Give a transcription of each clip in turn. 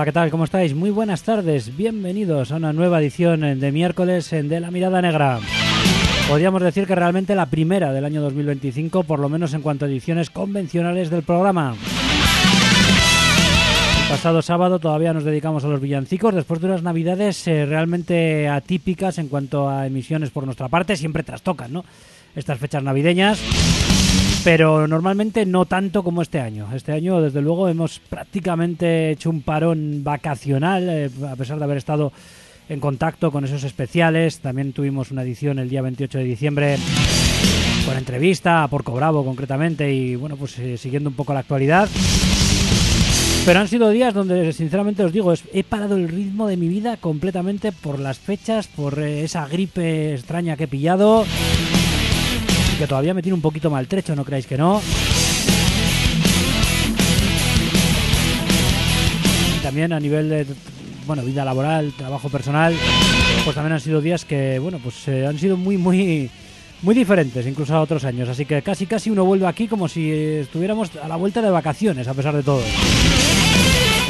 Hola, ¿qué tal? ¿Cómo estáis? Muy buenas tardes. Bienvenidos a una nueva edición de miércoles de La Mirada Negra. Podríamos decir que realmente la primera del año 2025, por lo menos en cuanto a ediciones convencionales del programa. El pasado sábado todavía nos dedicamos a los villancicos, después de unas navidades eh, realmente atípicas en cuanto a emisiones por nuestra parte, siempre trastocan, ¿no? Estas fechas navideñas pero normalmente no tanto como este año. Este año, desde luego, hemos prácticamente hecho un parón vacacional, eh, a pesar de haber estado en contacto con esos especiales. También tuvimos una edición el día 28 de diciembre con entrevista a Porco Bravo concretamente y bueno, pues eh, siguiendo un poco la actualidad. Pero han sido días donde, sinceramente os digo, he parado el ritmo de mi vida completamente por las fechas, por eh, esa gripe extraña que he pillado que todavía me tiene un poquito maltrecho, no creáis que no. También a nivel de bueno, vida laboral, trabajo personal, pues también han sido días que, bueno, pues eh, han sido muy, muy, muy diferentes, incluso a otros años. Así que casi, casi uno vuelve aquí como si estuviéramos a la vuelta de vacaciones, a pesar de todo.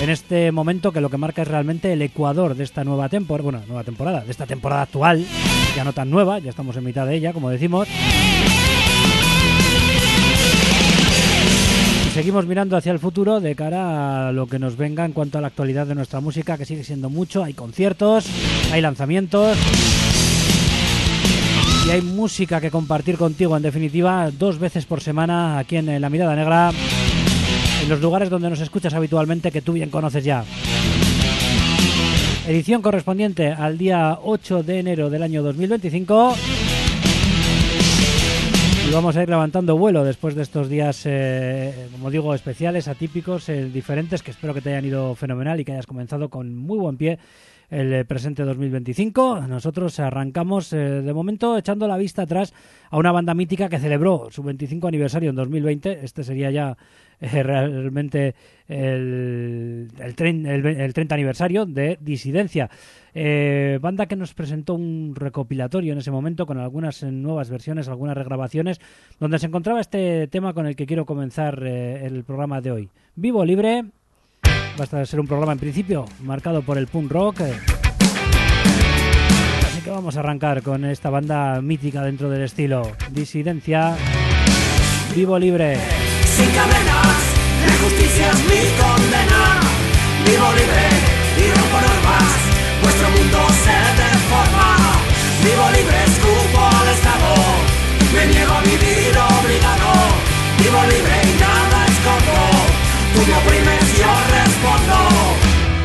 En este momento que lo que marca es realmente el ecuador de esta nueva temporada, bueno, nueva temporada, de esta temporada actual, ya no tan nueva, ya estamos en mitad de ella, como decimos. Seguimos mirando hacia el futuro de cara a lo que nos venga en cuanto a la actualidad de nuestra música, que sigue siendo mucho. Hay conciertos, hay lanzamientos y hay música que compartir contigo, en definitiva, dos veces por semana aquí en La Mirada Negra, en los lugares donde nos escuchas habitualmente que tú bien conoces ya. Edición correspondiente al día 8 de enero del año 2025 y vamos a ir levantando vuelo después de estos días, eh, como digo, especiales, atípicos, eh, diferentes, que espero que te hayan ido fenomenal y que hayas comenzado con muy buen pie el eh, presente 2025. Nosotros arrancamos de momento echando la vista atrás a una banda mítica que celebró su 25 aniversario en 2020. Este sería ya realmente el, el, 30 aniversario de Disidencia. Eh, banda que nos presentó un recopilatorio en ese momento con algunas nuevas versiones, algunas regrabaciones, donde se encontraba este tema con el que quiero comenzar eh, el programa de hoy. Vivo Libre, va a ser un programa en principio marcado por el punk rock. Así que vamos a arrancar con esta banda mítica dentro del estilo. Disidencia, Vivo Libre. Sin cadenas, la justicia es mi condena. Vivo libre y rompo normas, vuestro mundo se deforma. Vivo libre, escupo al Estado, me niego a vivir obligado. Vivo libre y nada escondo, tú me oprimes, yo respondo.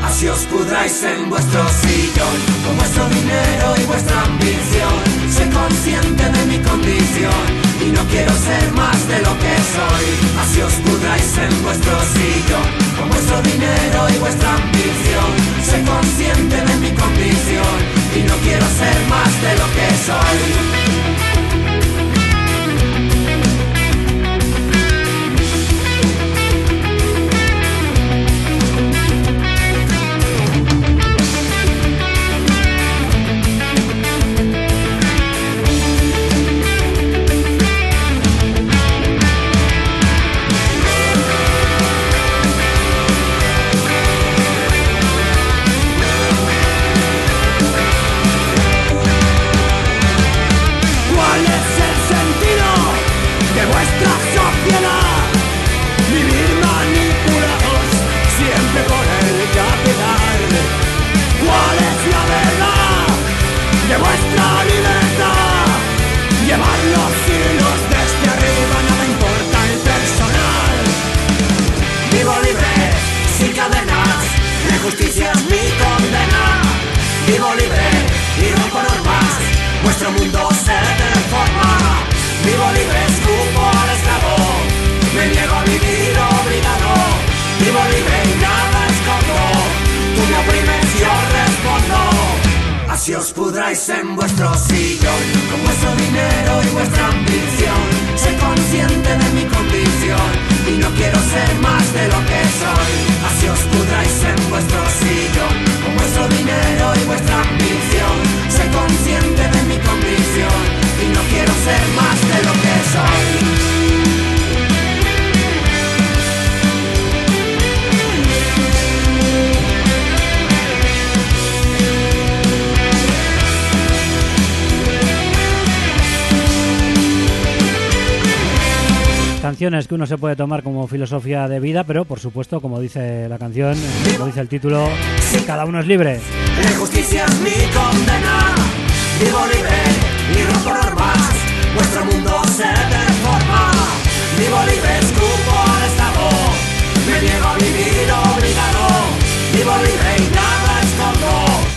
Así os pudráis en vuestro sillón, con vuestro dinero y vuestra ambición. Sé consciente de mi condición y no quiero ser más de lo que soy. Así os pudráis en vuestro sillón, con vuestro dinero y vuestra ambición. Sé consciente de mi condición y no quiero ser más de lo que soy. Justicia es mi condena. Vivo libre y rompo normas, vuestro mundo se transforma. Vivo libre, escupo al esclavo, me niego a vivir obligado. Vivo libre y nada escondo, tú me oprimes, yo respondo. Así os pudráis en vuestro sillón, con vuestro dinero y vuestra ambición. Soy consciente de mi condición y no quiero ser más de lo que soy. Así os pudráis en vuestro dinero y vuestra ambición. Soy consciente de mi condición y no quiero ser más Canciones que uno se puede tomar como filosofía de vida, pero por supuesto, como dice la canción, como dice el título, cada uno es libre. La justicia es mi condena. Vivo libre y rompo normas. Vuestro mundo se transforma. Vivo libre, escupo al estado. Me niego a vivir obligado. Vivo libre y nada.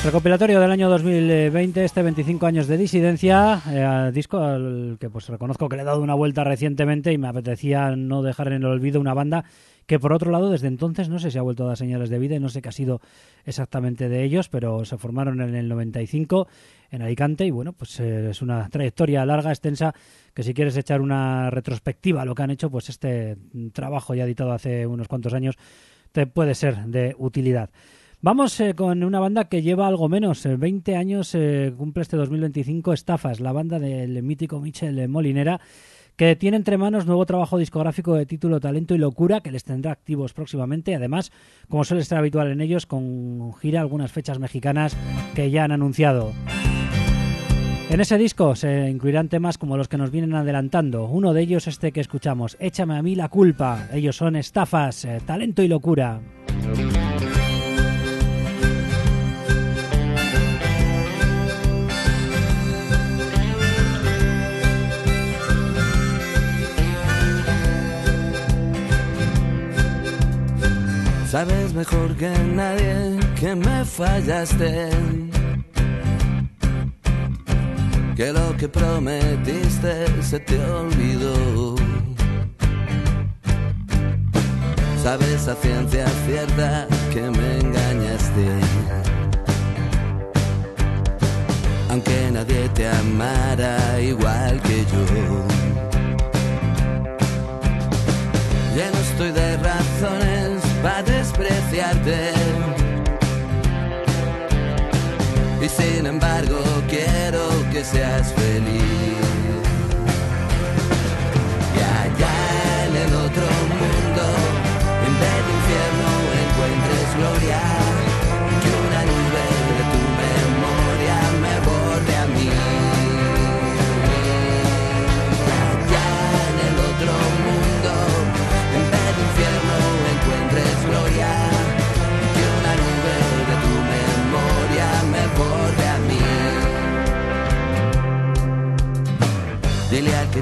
Recopilatorio del año 2020, este 25 años de disidencia, eh, disco al que pues reconozco que le he dado una vuelta recientemente y me apetecía no dejar en el olvido una banda que por otro lado desde entonces no sé si ha vuelto a dar señales de vida y no sé qué ha sido exactamente de ellos, pero se formaron en el 95 en Alicante y bueno, pues eh, es una trayectoria larga, extensa, que si quieres echar una retrospectiva a lo que han hecho, pues este trabajo ya editado hace unos cuantos años te puede ser de utilidad. Vamos eh, con una banda que lleva algo menos, eh, 20 años, eh, cumple este 2025 Estafas, la banda del mítico Michel Molinera, que tiene entre manos nuevo trabajo discográfico de título Talento y Locura, que les tendrá activos próximamente. Además, como suele ser habitual en ellos, con gira algunas fechas mexicanas que ya han anunciado. En ese disco se incluirán temas como los que nos vienen adelantando. Uno de ellos este que escuchamos, Échame a mí la culpa. Ellos son Estafas, eh, Talento y Locura. Sabes mejor que nadie que me fallaste. Que lo que prometiste se te olvidó. Sabes a ciencia cierta que me engañaste. Aunque nadie te amara igual que yo. Ya no estoy de razones para despreciarte. Y sin embargo quiero que seas feliz.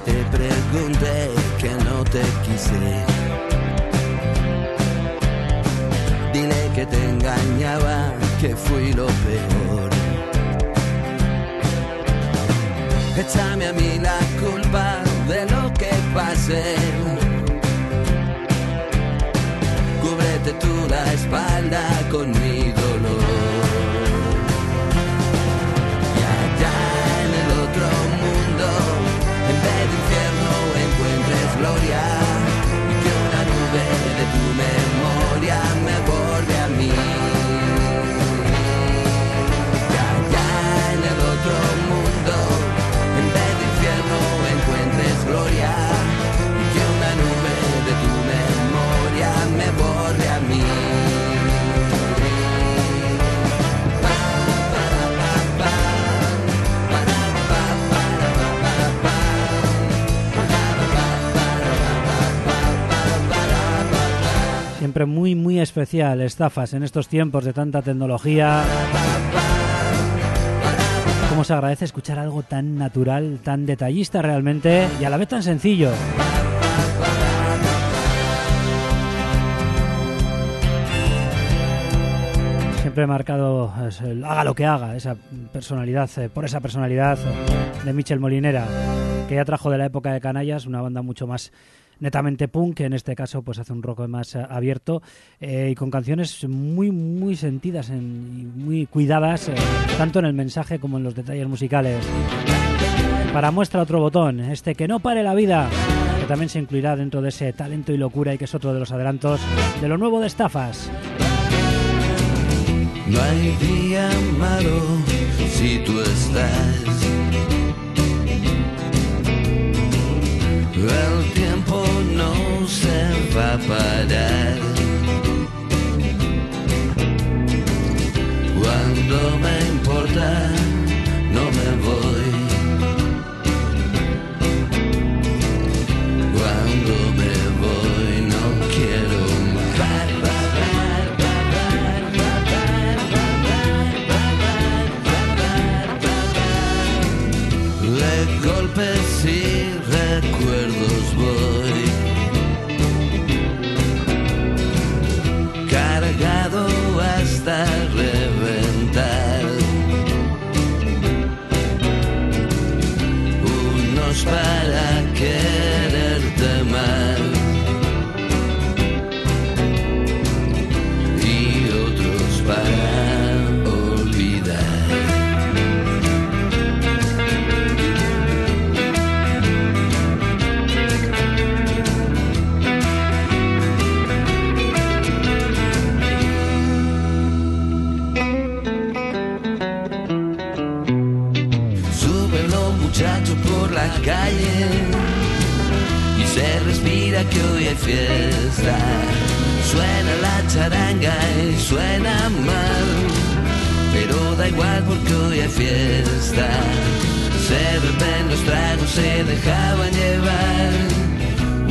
Te pregunte que no te quise. Dile que te engañaba, que fui lo peor. Échame a mí la culpa de lo que pasé. Cúbrete tú la espalda con mi dolor. Muy, muy especial, estafas en estos tiempos de tanta tecnología. Como se agradece escuchar algo tan natural, tan detallista realmente y a la vez tan sencillo. Siempre he marcado, haga lo que haga, esa personalidad, eh, por esa personalidad de Michel Molinera, que ya trajo de la época de Canallas, una banda mucho más netamente punk, que en este caso pues hace un rock más eh, abierto eh, y con canciones muy muy sentidas en- y muy cuidadas, eh, tanto en el mensaje como en los detalles musicales. Para muestra otro botón, este que no pare la vida, que también se incluirá dentro de ese talento y locura y que es otro de los adelantos de lo nuevo de Estafas. No hay día malo si tú estás. El tiempo no se va a parar. Cuando me importa, no me voy. Cuando recuerdos charanga y suena mal, pero da igual porque hoy hay fiesta. Se beben los tragos, se dejaban llevar.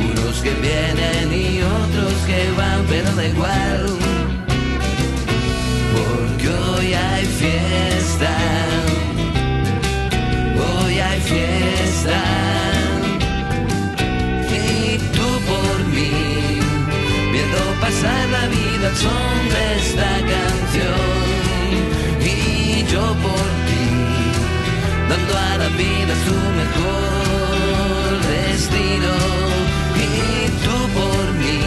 Unos que vienen y otros que van, pero da igual. Porque hoy hay fiesta. Hoy hay fiesta y tú por mí, viendo pasar la vida son de esta canción. Y yo por ti, dando a la vida su mejor destino. Y tú por mí,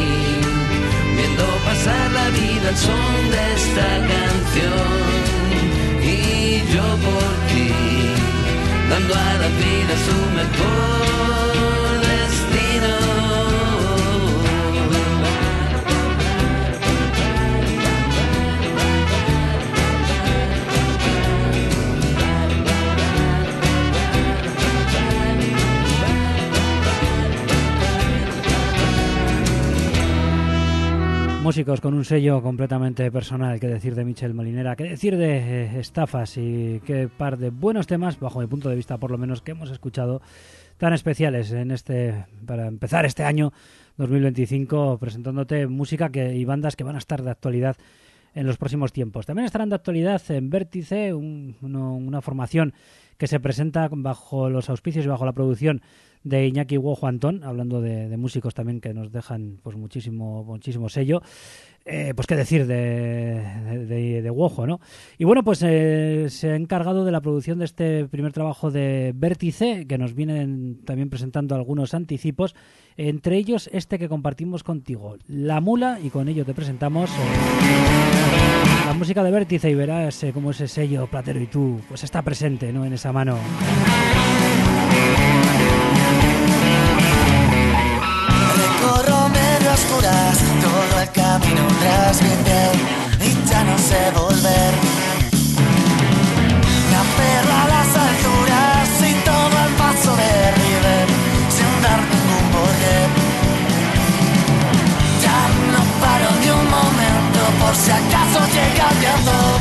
viendo pasar la vida al son de esta canción. Y yo por ti dando a la vida su mejor destino. Músicos con un sello completamente personal, qué decir de Michel Molinera, qué decir de eh, estafas y qué par de buenos temas, bajo mi punto de vista por lo menos, que hemos escuchado tan especiales en este para empezar este año 2025 presentándote música que, y bandas que van a estar de actualidad en los próximos tiempos. También estarán de actualidad en Vértice, un- uno- una formación que se presenta bajo los auspicios y bajo la producción de Iñaki Guojo Antón, hablando de, músicos también que nos dejan pues muchísimo, muchísimo sello. Eh, pues qué decir de, de, de- ¿no? Y bueno, pues eh, se ha encargado de la producción de este primer trabajo de Vértice, que nos vienen también presentando algunos anticipos, entre ellos este que compartimos contigo, La Mula, y con ello te presentamos eh, la música de Vértice y verás cómo ese sello Platero y tú pues está presente ¿no? en esa mano. Camino tras mi piel y ya no sé volver. Me aferro a las alturas y todo el paso de River sin dar ningún porqué. Ya no paro ni un momento por si acaso llega el viento.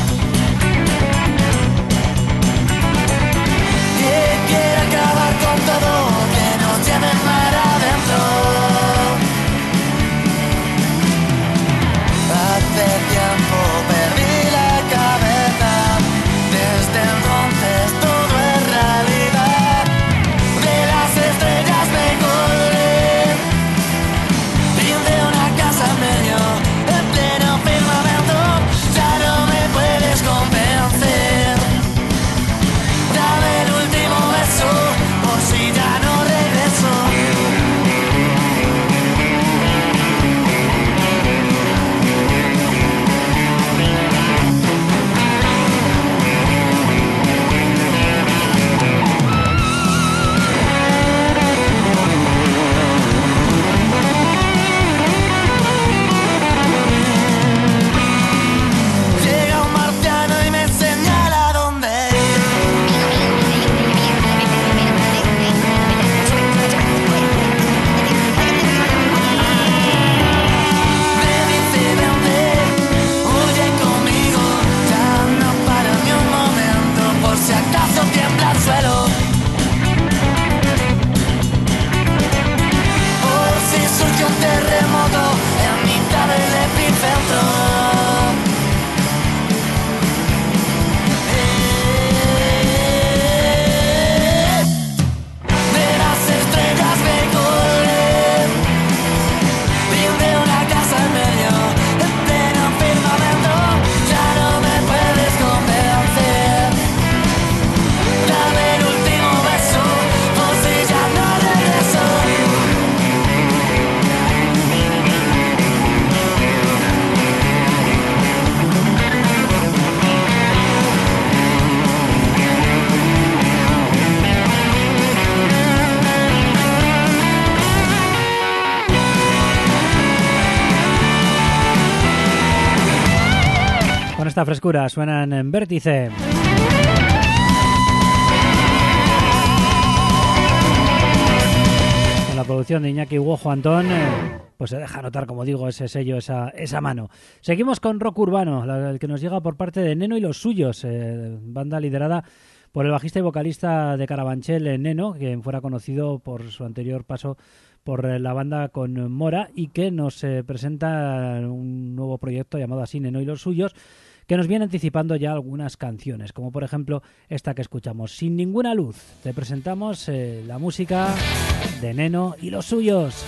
Esta frescura suenan en vértice. Con la producción de Iñaki Huojo Antón, eh, pues se deja notar, como digo, ese sello, esa, esa mano. Seguimos con rock urbano, el que nos llega por parte de Neno y los suyos, eh, banda liderada por el bajista y vocalista de Carabanchel, eh, Neno, quien fuera conocido por su anterior paso por la banda con Mora y que nos presenta un nuevo proyecto llamado así Neno y los suyos que nos viene anticipando ya algunas canciones, como por ejemplo esta que escuchamos, Sin ninguna luz. Te presentamos eh, la música de Neno y los suyos.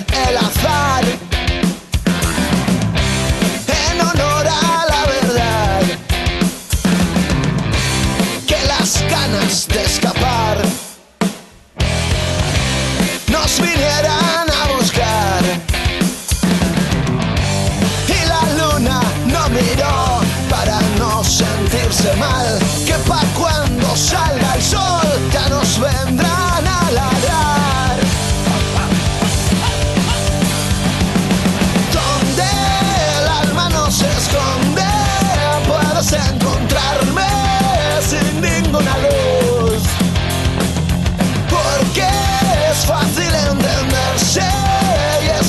El azar. En honor a la verdad que las ganas de escapar nos vinieran a buscar. Y la luna no miró para no sentirse mal, que pa' cuando salga el sol ya nos vendrán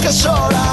y es que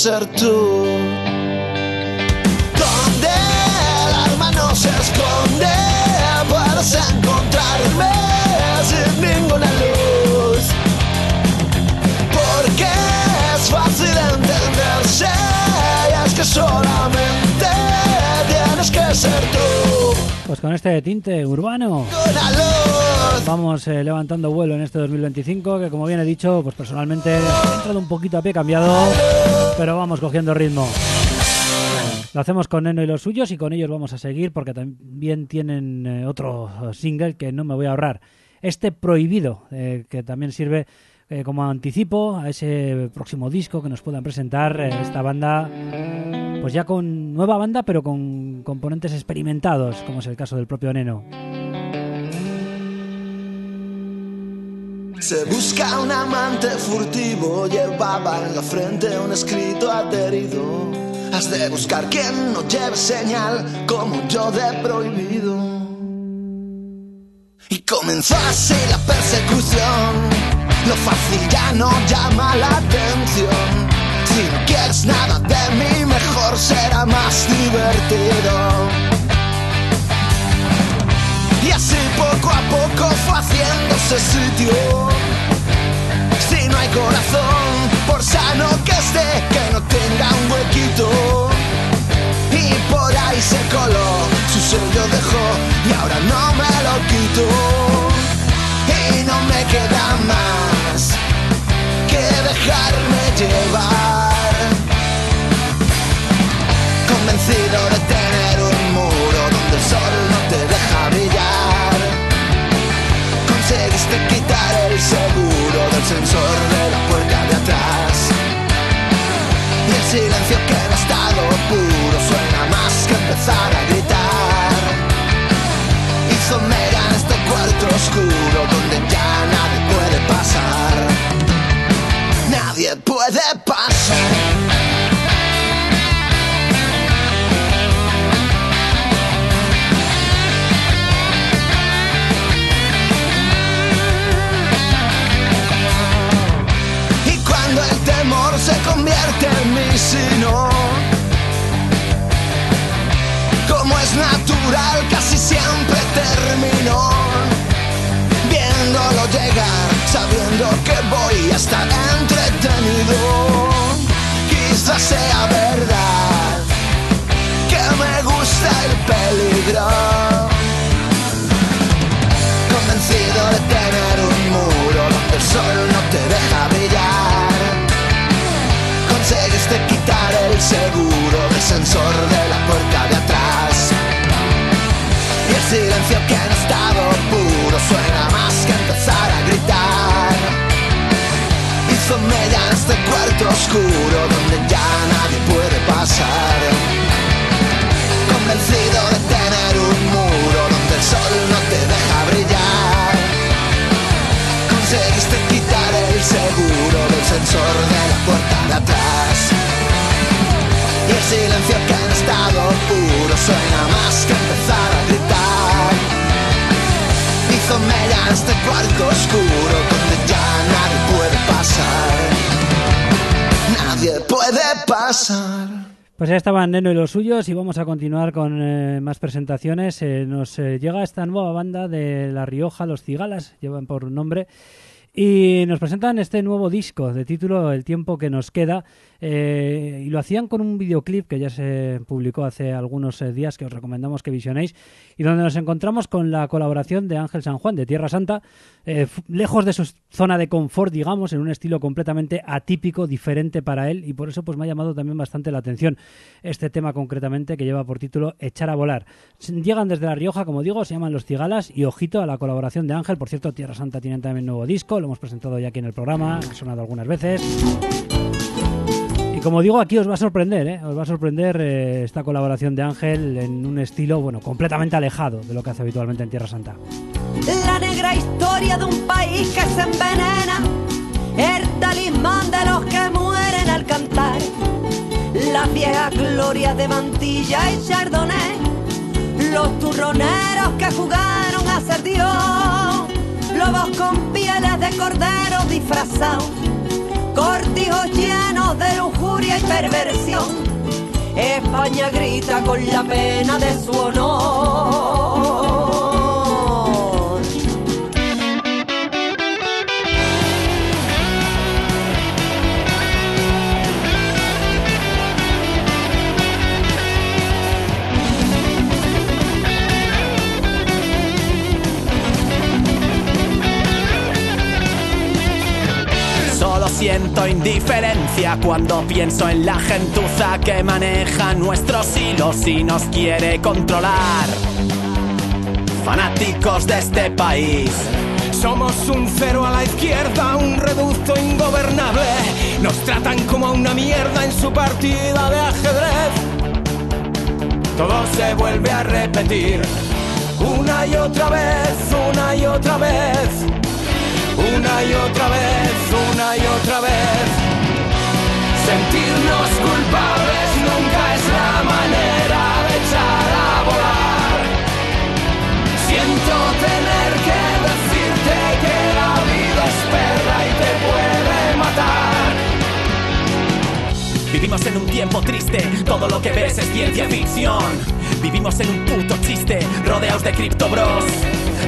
ser tú. Donde el alma no se esconde, puedes encontrarme sin ninguna luz. Porque es fácil entenderse y es que solamente tienes que ser tú. Pues con este tinte urbano Una luz. vamos eh, levantando vuelo en este 2025 que como bien he dicho, pues personalmente he entrado un poquito a pie cambiado, pero vamos cogiendo ritmo. Lo hacemos con Neno y los suyos y con ellos vamos a seguir porque también tienen eh, otro single que no me voy a ahorrar. Este Prohibido, eh, que también sirve eh, como anticipo a ese próximo disco que nos puedan presentar esta banda, pues ya con nueva banda pero con componentes experimentados, como es el caso del propio Neno. Se busca un amante furtivo, llevaba en la frente un escrito adherido. Has de buscar quien no lleve señal como yo de prohibido. Y comenzó así la persecución. Lo fácil ya no llama la atención. Si no quieres nada de mí, mejor será más divertido. Haciéndose sitio. Si no hay corazón, por sano que esté, que no tenga un huequito. Y por ahí se coló, su sello dejó y ahora no me lo quito. Y no me queda más casi siempre termino viéndolo llegar, sabiendo que voy a estar entretenido. Quizás sea verdad que me gusta el peligro convencido de tener un muro donde el sol no te deja brillar. Conseguiste quitar el seguro del sensor de la silencio que en estado puro suena más que empezar a gritar. Hizo mella en este cuarto oscuro donde ya nadie puede pasar convencido de tener un muro donde el sol no te deja brillar. Conseguiste quitar el seguro del sensor de la puerta de atrás. Y el silencio que en estado puro suena más que empezar a gritar. Nadie puede pasar. Pues ya estaban Neno y los suyos y vamos a continuar con eh, más presentaciones. Eh, nos eh, llega esta nueva banda de La Rioja, Los Cigalas, llevan por nombre, y nos presentan este nuevo disco de título El tiempo que nos queda. Eh, y lo hacían con un videoclip que ya se publicó hace algunos eh, días que os recomendamos que visionéis y donde nos encontramos con la colaboración de Ángel San Juan de Tierra Santa, eh, lejos de su zona de confort, digamos, en un estilo completamente atípico, diferente para él y por eso pues me ha llamado también bastante la atención este tema concretamente que lleva por título Echar a volar. Llegan desde La Rioja, como digo, se llaman Los Cigalas y ojito a la colaboración de Ángel. Por cierto, Tierra Santa tienen también nuevo disco, lo hemos presentado ya aquí en el programa, ha sonado algunas veces. Como digo, aquí os va a sorprender, ¿eh? os va a sorprender eh, esta colaboración de Ángel en un estilo, bueno, completamente alejado de lo que hace habitualmente en Tierra Santa. La negra historia de un país que se envenena, el talismán de los que mueren al cantar, la vieja gloria de Mantilla y Chardonnay, los turroneros que jugaron a ser Dios, lobos con pieles de cordero disfrazados, cortijos llenos de lujuria y perversión. España grita con la pena de su honor. Siento indiferencia cuando pienso en la gentuza que maneja nuestros hilos y nos quiere controlar. Fanáticos de este país. Somos un cero a la izquierda, un reducto ingobernable. Nos tratan como a una mierda en su partida de ajedrez. Todo se vuelve a repetir. Una y otra vez, una y otra vez. Una y otra vez, una y otra vez. Sentirnos culpables nunca es la manera de echar a volar. Siento tener que decirte que la vida es perra y te puede matar. Vivimos en un tiempo triste, todo lo que ves es ciencia ficción. Vivimos en un puto chiste, rodeados de cripto bros.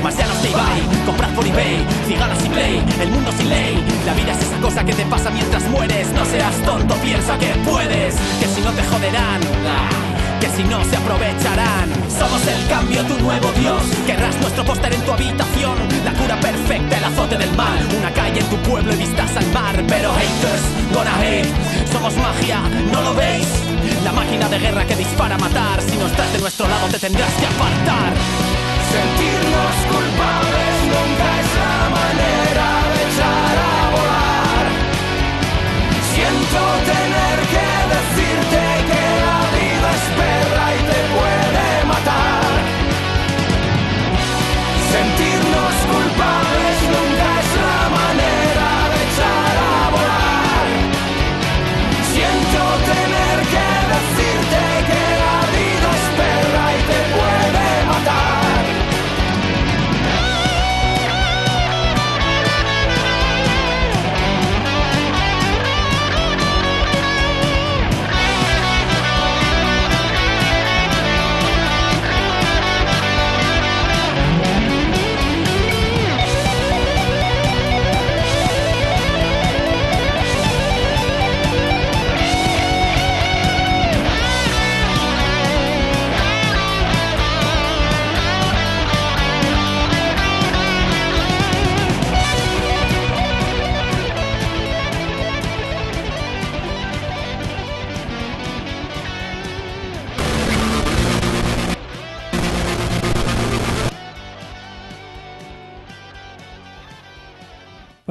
Marcianos de Ibai, comprad por eBay, cigalas y play, el mundo sin ley. La vida es esa cosa que te pasa mientras mueres. No seas tonto, piensa que puedes, que si no te joderán. Que si no se aprovecharán. Somos el cambio, tu nuevo Dios. Querrás nuestro póster en tu habitación. La cura perfecta, el azote del mal. Una calle en tu pueblo y vistas al mar. Pero haters, gonna hate. Somos magia, ¿no lo veis? La máquina de guerra que dispara a matar. Si no estás de nuestro lado te tendrás que apartar Sentirnos culpables nunca es la manera de echar a volar. Siento tener que decirte que la vida es perra y te puede matar. Sentirnos culpables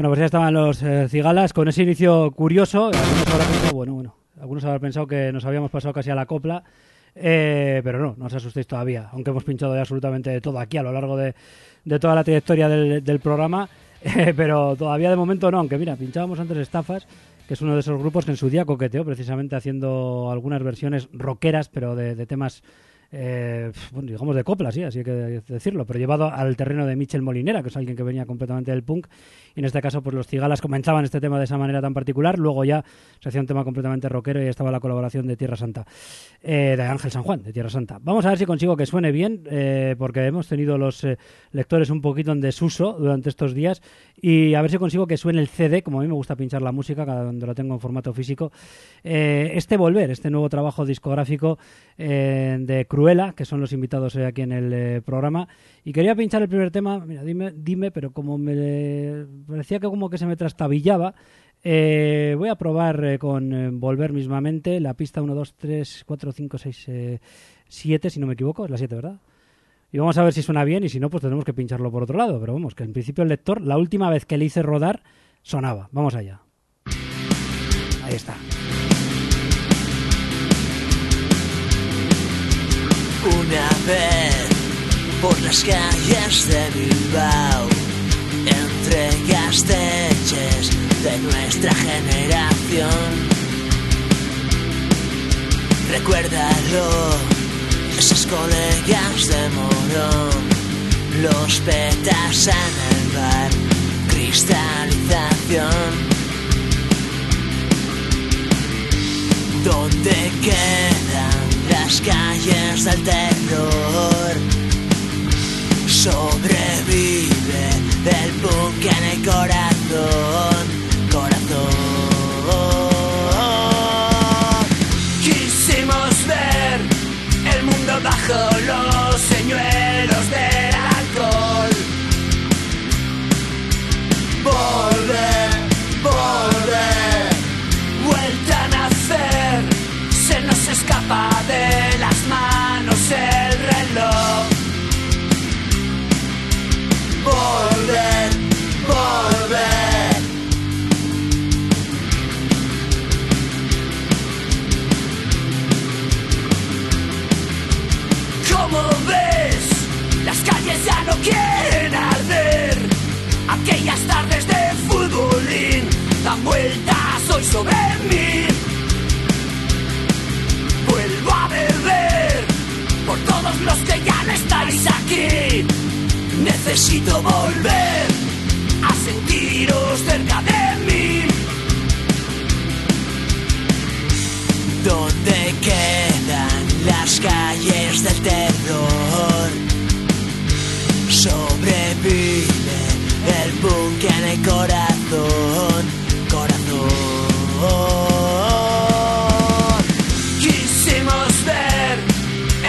Bueno, pues ya estaban los eh, cigalas con ese inicio curioso. Algunos habrán pensado, bueno, bueno, algunos habrán pensado que nos habíamos pasado casi a la copla. eh, pero no, no os asustéis todavía, aunque hemos pinchado ya absolutamente de todo aquí a lo largo de, de toda la trayectoria del, del programa. eh, pero todavía de momento no, aunque mira, pinchábamos antes estafas, que es uno de esos grupos que en su día coqueteó precisamente haciendo algunas versiones rockeras, pero de, de temas eh, bueno, digamos de copla, sí, así hay que decirlo, pero llevado al terreno de Michel Molinera, que es alguien que venía completamente del punk, y en este caso pues los cigalas comenzaban este tema de esa manera tan particular, luego ya se hacía un tema completamente rockero y estaba la colaboración de Tierra Santa, eh, de Ángel San Juan, de Tierra Santa. Vamos a ver si consigo que suene bien, eh, porque hemos tenido los lectores un poquito en desuso durante estos días, y a ver si consigo que suene el CD, como a mí me gusta pinchar la música, cada donde lo tengo en formato físico, este Volver, este nuevo trabajo discográfico de Cruella, que son los invitados hoy aquí en el eh, programa. Y quería pinchar el primer tema, mira, dime, dime, pero como me parecía que como que se me trastabillaba, eh, voy a probar eh, con eh, Volver mismamente la pista 1, 2, 3, 4, 5, 6, 7, si no me equivoco, es la 7, ¿verdad? Y vamos a ver si suena bien y si no, pues tenemos que pincharlo por otro lado. Pero vamos, que en principio el lector, la última vez que le hice rodar, sonaba. Vamos allá. Ahí está. Por las calles de Bilbao, entre castells de nuestra generación. Recuérdalo, esos colegas de Morón, los petas en el bar, cristalización. ¿Dónde quedan las calles del terror? Sobrevive el punk en el corazón, corazón. Necesito volver a sentiros cerca de mí. ¿Dónde quedan las calles del terror? Sobrevive el punk en el corazón, corazón. Quisimos ver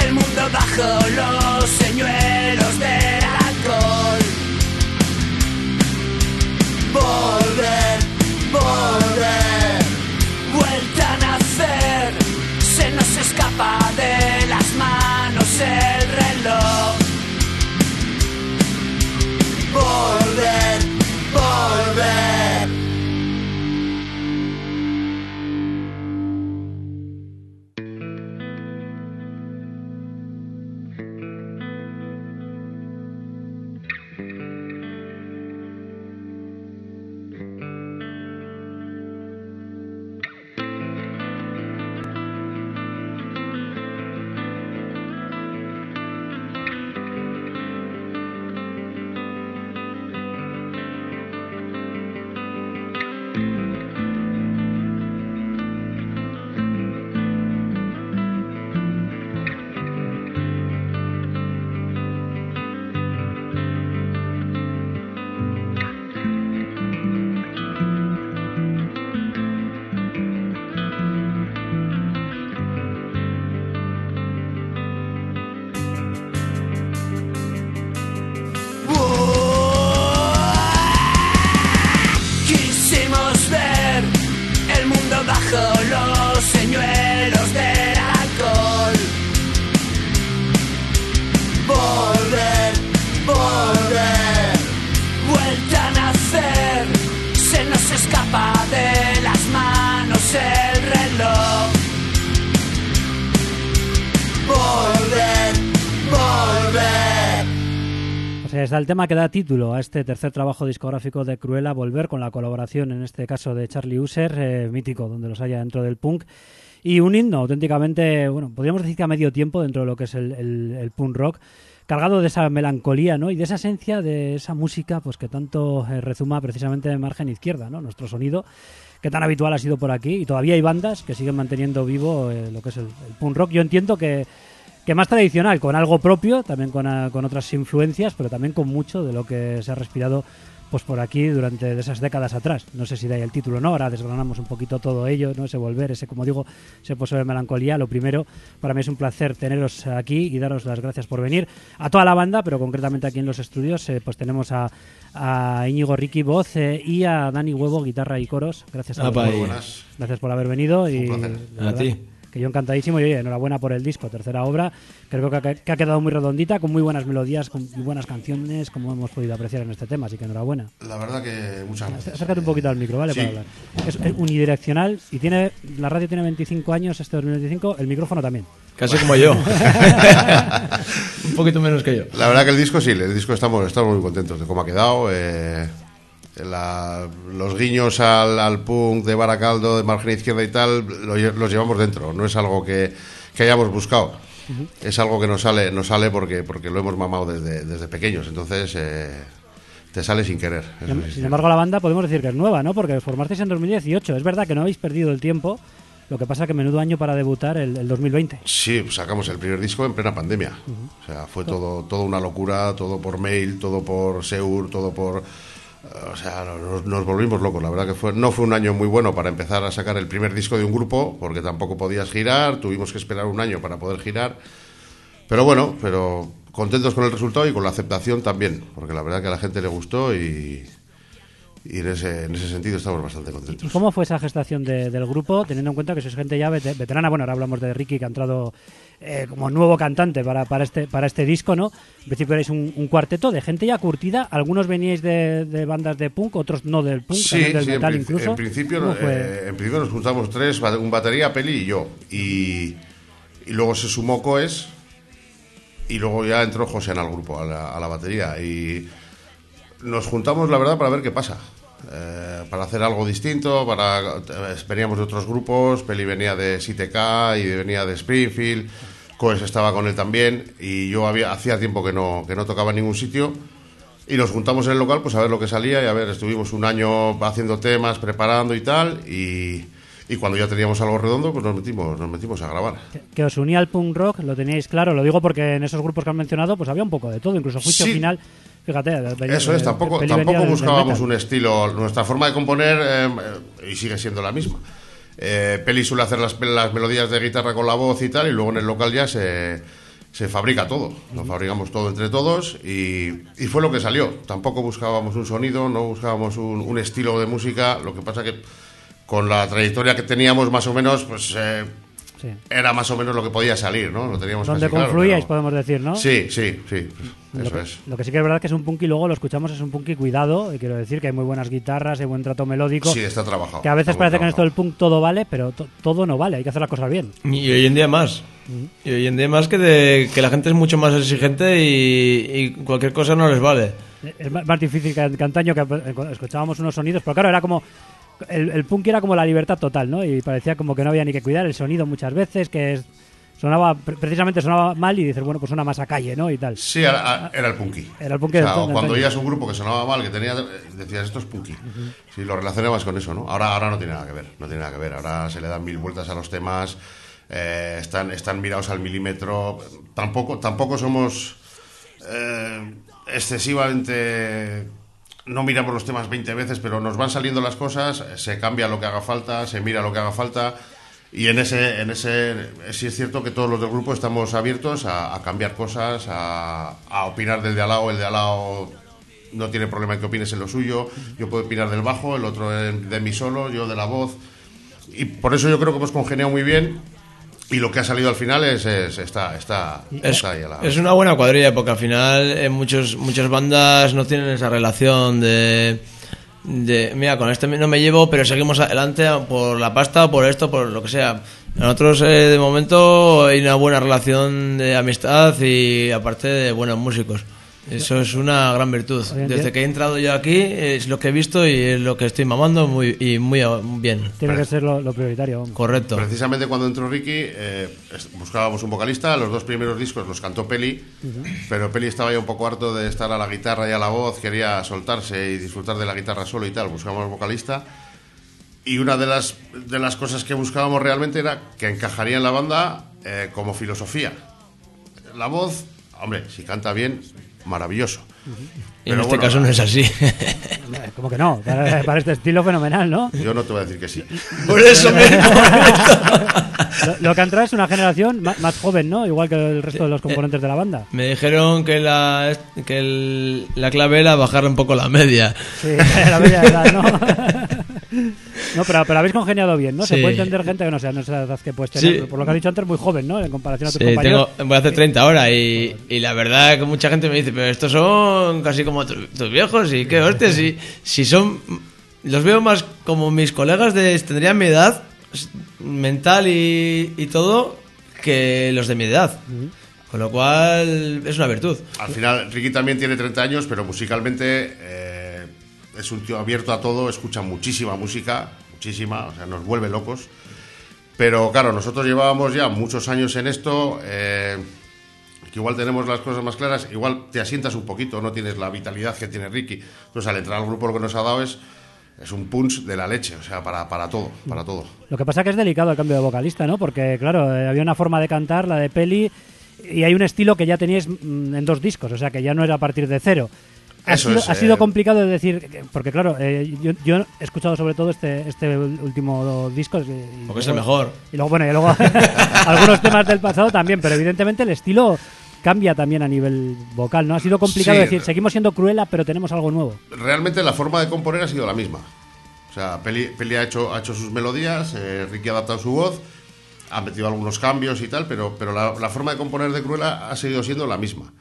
el mundo bajo los el tema que da título a este tercer trabajo discográfico de Cruella, Volver, con la colaboración en este caso de Charlie User, eh, mítico, donde los haya dentro del punk. Y un himno auténticamente, bueno, podríamos decir que a medio tiempo dentro de lo que es el, punk rock, cargado de esa melancolía, ¿no? Y de esa esencia, de esa música, pues que tanto eh, rezuma precisamente en margen izquierda, ¿no? Nuestro sonido, que tan habitual ha sido por aquí. Y todavía hay bandas que siguen manteniendo vivo eh, lo que es el punk rock. Yo entiendo que que más tradicional, con algo propio, también con, ah, con otras influencias, pero también con mucho de lo que se ha respirado pues por aquí durante esas décadas atrás. No sé si de ahí el título o no, ahora desgranamos un poquito todo ello, ¿no? ese volver, ese, como digo, ese pozo de melancolía. Lo primero, para mí es un placer teneros aquí y daros las gracias por venir. A toda la banda, pero concretamente aquí en los estudios, eh, pues tenemos a, a Íñigo Ricky Voz eh, y a Dani Huevo, guitarra y coros. Gracias a los y- buenas. Gracias por haber venido y Un placer. de A verdad ti. Que yo encantadísimo y oye, enhorabuena por el disco, tercera obra. Creo que ha, que ha quedado muy redondita, con muy buenas melodías, con muy buenas canciones, como hemos podido apreciar en este tema, así que enhorabuena. La verdad que muchas gracias. Acércate un poquito al micro, ¿vale? Sí. Para hablar. Es, es unidireccional y tiene la radio tiene 25 años, este 2025, el micrófono también. Casi como yo. Un poquito menos que yo. La verdad que el disco sí, el disco estamos, estamos muy contentos de cómo ha quedado. eh, la- los guiños al, al punk de Baracaldo, de margen izquierda y tal, lo los llevamos dentro. No es algo que, que hayamos buscado. Es algo que nos sale, nos sale porque, porque lo hemos mamado desde, desde pequeños. Entonces eh, te sale sin querer. Sin, embargo, la banda podemos decir que es nueva, ¿no? Porque formasteis en 2018. Es verdad que no habéis perdido el tiempo, lo que pasa que menudo año para debutar el, el 2020. Sí, sacamos el primer disco en plena pandemia. O sea, fue todo, todo una locura, todo por mail, todo por Seur, todo por... O sea, nos, nos volvimos locos. La verdad que fue, no fue un año muy bueno para empezar a sacar el primer disco de un grupo, porque tampoco podías girar, tuvimos que esperar un año para poder girar. Pero bueno, pero contentos con el resultado y con la aceptación también, porque la verdad que a la gente le gustó y, y en, ese, en ese sentido estamos bastante ¿Y contentos. cómo fue esa gestación de- del grupo, teniendo en cuenta que sois gente ya vete- veterana? Bueno, ahora hablamos de Ricky, que ha entrado eh, como nuevo cantante para, para, este, para este disco, ¿no? En principio erais un, un cuarteto de gente ya curtida. Algunos veníais de, de bandas de punk, otros no del punk, Sí, del sí, en, metal princi- incluso. en principio, eh, en principio nos juntamos tres, un batería, Peli y yo. Y, y luego se sumó Coes y luego ya entró José al grupo, a la, a la batería. Y nos juntamos, la verdad, para ver qué pasa. Eh, para hacer algo distinto, para eh, veníamos de otros grupos, Peli venía de SITK y venía de Springfield, Coes estaba con él también y yo había hacía tiempo que no, que no tocaba en ningún sitio Y nos juntamos en el local pues a ver lo que salía y a ver, estuvimos un año haciendo temas, preparando y tal, y, y cuando ya teníamos algo redondo pues nos metimos, nos metimos a grabar. Que os unía al punk rock, lo teníais claro, lo digo porque en esos grupos que han mencionado pues había un poco de todo, incluso Juicio Sí. Final, fíjate. Eso es, tampoco, tampoco buscábamos un estilo. Nuestra forma de componer, eh, y sigue siendo la misma. Eh, Peli suele hacer las, las melodías de guitarra con la voz y tal, y luego en el local ya se, se fabrica todo. Lo fabricamos todo entre todos y, y fue lo que salió. Tampoco buscábamos un sonido, no buscábamos un, un estilo de música. Lo que pasa que con la trayectoria que teníamos, más o menos, pues eh, Sí. era más o menos lo que podía salir, ¿no? Lo teníamos Donde casi claro, confluíais, pero- podemos decir, ¿no? Sí, sí, sí. Lo Eso que, es. lo que sí que es verdad que es un punky, luego lo escuchamos, es un punky cuidado, y quiero decir que hay muy buenas guitarras, hay buen trato melódico. Sí, está trabajado. Que a veces parece que en esto trabajado. del punk todo vale, pero to- todo no vale, hay que hacer las cosas bien. Y hoy en día más. Y hoy en día más que, de, que la gente es mucho más exigente y, y cualquier cosa no les vale. Es más más difícil que, que antaño, que eh, escuchábamos unos sonidos, pero claro, era como. El, el punk era como la libertad total, ¿no? Y parecía como que no había ni que cuidar el sonido muchas veces, que es- sonaba, pre- precisamente sonaba mal y dices, bueno, pues suena más a calle, ¿no? Y tal. Sí, era, era el punky. Era el punky O sea, cuando oías un grupo que sonaba mal, que tenía, decías esto es punky. Sí, lo relacionabas con eso, ¿no? Ahora, ahora no tiene nada que ver, no tiene nada que ver. Ahora se le dan mil vueltas a los temas, eh, están, están mirados al milímetro. Tampoco, tampoco somos eh, excesivamente no miramos los temas 20 veces, pero nos van saliendo las cosas, se cambia lo que haga falta, se mira lo que haga falta. Y en ese, en ese, sí es cierto que todos los del grupo estamos abiertos a, cambiar cosas, a, opinar del de al lado. El de al lado no tiene problema en que opines en lo suyo. Yo puedo opinar del bajo, el otro en- de mi solo, yo de la voz. Y por eso yo creo que hemos congeniado muy bien. Y lo que ha salido al final es, es- está, está, Es, está ahí a la- es una buena cuadrilla porque al final eh, muchos, muchas bandas no tienen esa relación de, de, mira, con este no me llevo, pero seguimos adelante por la pasta, por esto, por lo que sea. Nosotros eh, de momento hay una buena relación de amistad y aparte de buenos músicos. Eso es una gran virtud. Desde que he entrado yo aquí es lo que he visto y es lo que estoy mamando muy, y muy a- bien. Tiene que ser lo, lo prioritario. Correcto. Precisamente cuando entró Ricky, eh, buscábamos un vocalista. Los dos primeros discos los cantó Peli, pero Peli estaba ya un poco harto de estar a la guitarra y a la voz. Quería soltarse y disfrutar de la guitarra solo y tal. Buscábamos vocalista. Y una de las, de las cosas que buscábamos realmente era que encajaría en la banda eh, como filosofía. La voz, hombre, si canta bien, maravilloso. En Pero este bueno, caso no es así. Eh, Como que no, para, para este estilo fenomenal, ¿no? Yo no te voy a decir que sí. Por eso mismo. Lo, lo que han traído es una generación más, joven, ¿no? Igual que el resto de los componentes de la banda. Me dijeron que la, que el- la clave era bajar un poco la media. Sí, la bella edad, ¿no? No, pero, pero habéis congeniado bien, ¿no? Se puede entender gente que no sea, no sea la edad que puedes tener. Sí. Por lo que has dicho antes, muy joven, ¿no? En comparación a tus Sí, compañeros. tengo, voy a hacer 30 ahora y, y la verdad que mucha gente me dice, pero estos son casi como tus, tus viejos y qué hostias, si, si son... Los veo más como mis colegas de tendrían mi edad mental y, y todo que los de mi edad. Con lo cual es una virtud. Al final, Ricky también tiene 30 años, pero musicalmente eh, es un tío abierto a todo, escucha muchísima música, muchísima, o sea, nos vuelve locos. Pero claro, nosotros llevábamos ya muchos años en esto, eh, que igual tenemos las cosas más claras, igual te asientas un poquito, no tienes la vitalidad que tiene Ricky. Entonces, al entrar al grupo lo que nos ha dado es, es un punch de la leche, o sea, para, para todo, para todo. Lo que pasa que es delicado el cambio de vocalista, ¿no? Porque, claro, eh, había una forma de cantar, la de peli, y hay un estilo que ya teníais mm, en dos discos, o sea, que ya no era a partir de cero. Ha, Eso sido, es, ha sido eh, complicado de decir, que- porque claro, eh, yo, yo he escuchado sobre todo este, este último disco. y- Porque es el luego- mejor. Y luego, bueno, y luego algunos temas del pasado también, pero evidentemente el estilo cambia también a nivel vocal, ¿no? Ha sido complicado Sí. decir, seguimos siendo cruela, pero tenemos algo nuevo. realmente la forma de componer ha sido la misma. O sea, Peli, Peli ha, hecho, ha hecho sus melodías, eh, Ricky ha adaptado su voz, ha metido algunos cambios y tal, pero, pero la, la forma de componer de Cruella ha seguido siendo la misma.